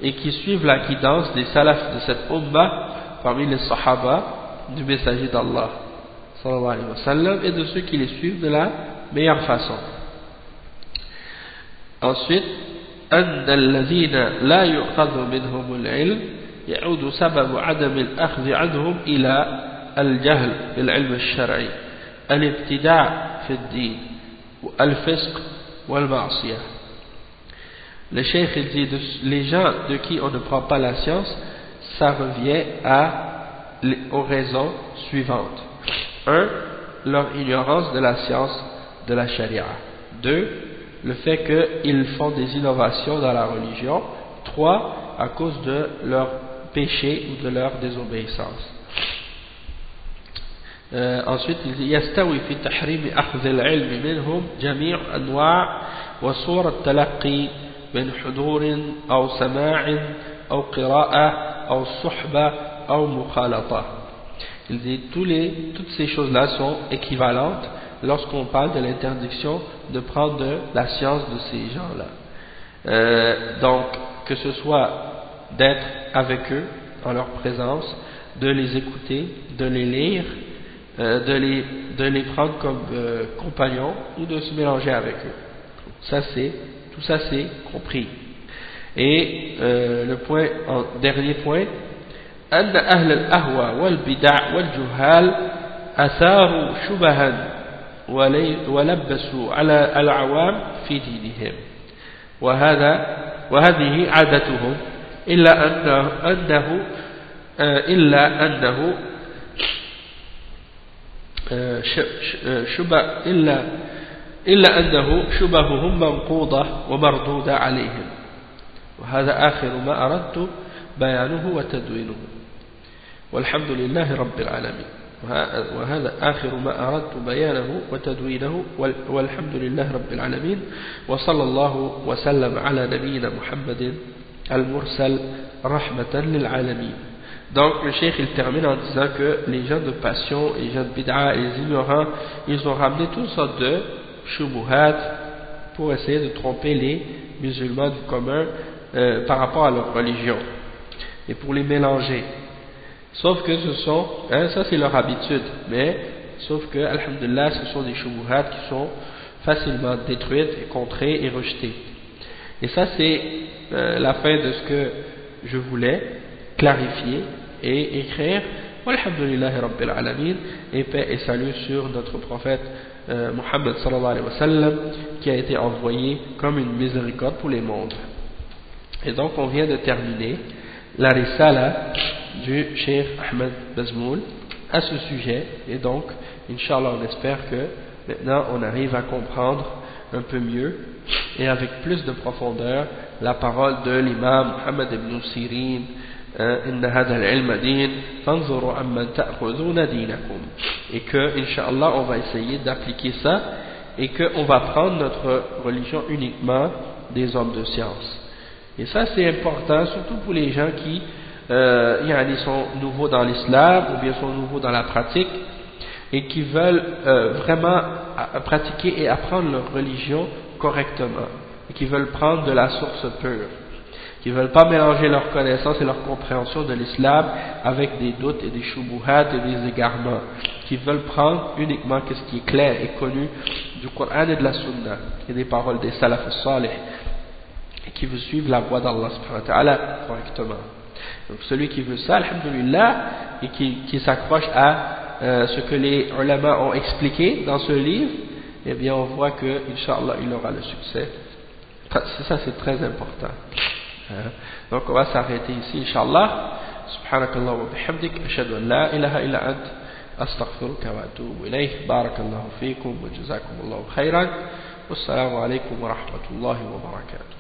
et qui suivent la guidance des salafs de cette umma parmi les sahaba du messager d'Allah, sallallahu alayhi wa sallam, et de ceux qui les suivent de la meilleure façon. Ensuite, أن الذين لا يؤخذ منهم العلم يعود سبب عدم الأخذ عنهم إلى الجهل بالعلم الشرعي الابتداع في الدين الفسق والمعصية Le cheikh il dit les gens de qui on ne prend pas la science, ça revient à, aux raisons suivantes. Un, leur ignorance de la science de la charia. Deux, le fait qu'ils font des innovations dans la religion. Trois, à cause de leur péché ou de leur désobéissance. Euh, ensuite, il dit يستوي في تحريم أخذ العلم منهم جميع أنواع وصور التلقي من حضور أو سماع أو قراءة أو صحبة أو مخالطة. Il dit tous les, toutes ces choses-là sont équivalentes lorsqu'on parle de l'interdiction de prendre de la science de ces gens-là. Euh, donc, que ce soit d'être avec eux en leur présence, de les écouter, de les lire, euh, de, les, de les prendre comme euh, compagnons ou de se mélanger avec eux. Ça c'est, tout ça c'est compris. Et euh, le point, en, dernier point, أن أهل الأهوى والبدع والجهال أثاروا شبها ولبسوا على العوام في دينهم. وهذا وهذه عادتهم إلا أنه, أنه إلا أنه شبه إلا إلا أنه شبههم منقوضة ومردودة عليهم. وهذا آخر ما أردت بيانه وتدوينه. والحمد لله رب العالمين. وهذا آخر ما أردت بيانه وتدوينه والحمد لله رب العالمين وصلى الله وسلم على نبينا محمد المرسل رحمة للعالمين Donc le cheikh il termine en disant que les gens de passion, les gens de bid'a et les ignorants, ils ont ramené toutes sortes de shubuhat pour essayer de tromper les musulmans du commun euh, par rapport à leur religion et pour les mélanger. Sauf que ce sont, hein, ça c'est leur habitude, mais sauf que, alhamdulillah, ce sont des shubuhat qui sont facilement détruites, et contrées et rejetées. Et ça c'est euh, la fin de ce que je voulais clarifier et écrire Walhamdulillah Rabbil Alamin et paix et salut sur notre prophète euh, Muhammad sallallahu alayhi wa sallam qui a été envoyé comme une miséricorde pour les mondes. Et donc on vient de terminer la risala du Cheikh Ahmed Bazmoul à ce sujet et donc Inch'Allah on espère que maintenant on arrive à comprendre un peu mieux et avec plus de profondeur la parole de l'imam Muhammad ibn Sirin إن هذا العلم دين فانظروا عمن تأخذون دينكم et que Inch'Allah on va essayer d'appliquer ça et qu'on va prendre notre religion uniquement des hommes de science et ça c'est important surtout pour les gens qui euh, sont nouveaux dans l'islam ou bien sont nouveaux dans la pratique et qui veulent euh, vraiment pratiquer et apprendre leur religion correctement et qui veulent prendre de la source pure qui ne veulent pas mélanger leur connaissance et leur compréhension de l'islam avec des doutes et des shubuhat et des égarements, qui veulent prendre uniquement ce qui est clair et connu du Coran et de la Sunna, et des paroles des salaf salih, et qui veut suivre la voie d'Allah correctement. Donc celui qui veut ça, alhamdulillah, et qui, qui s'accroche à euh, ce que les ulama ont expliqué dans ce livre, eh bien on voit que, inshallah, il aura le succès. Ça c'est très important. Donc on va s'arrêter ici, Inch'Allah. سبحانك اللهم وبحمدك أشهد أن لا إله إلا أنت أستغفرك وأتوب إليه بارك الله فيكم وجزاكم الله خيرا والسلام عليكم ورحمة الله وبركاته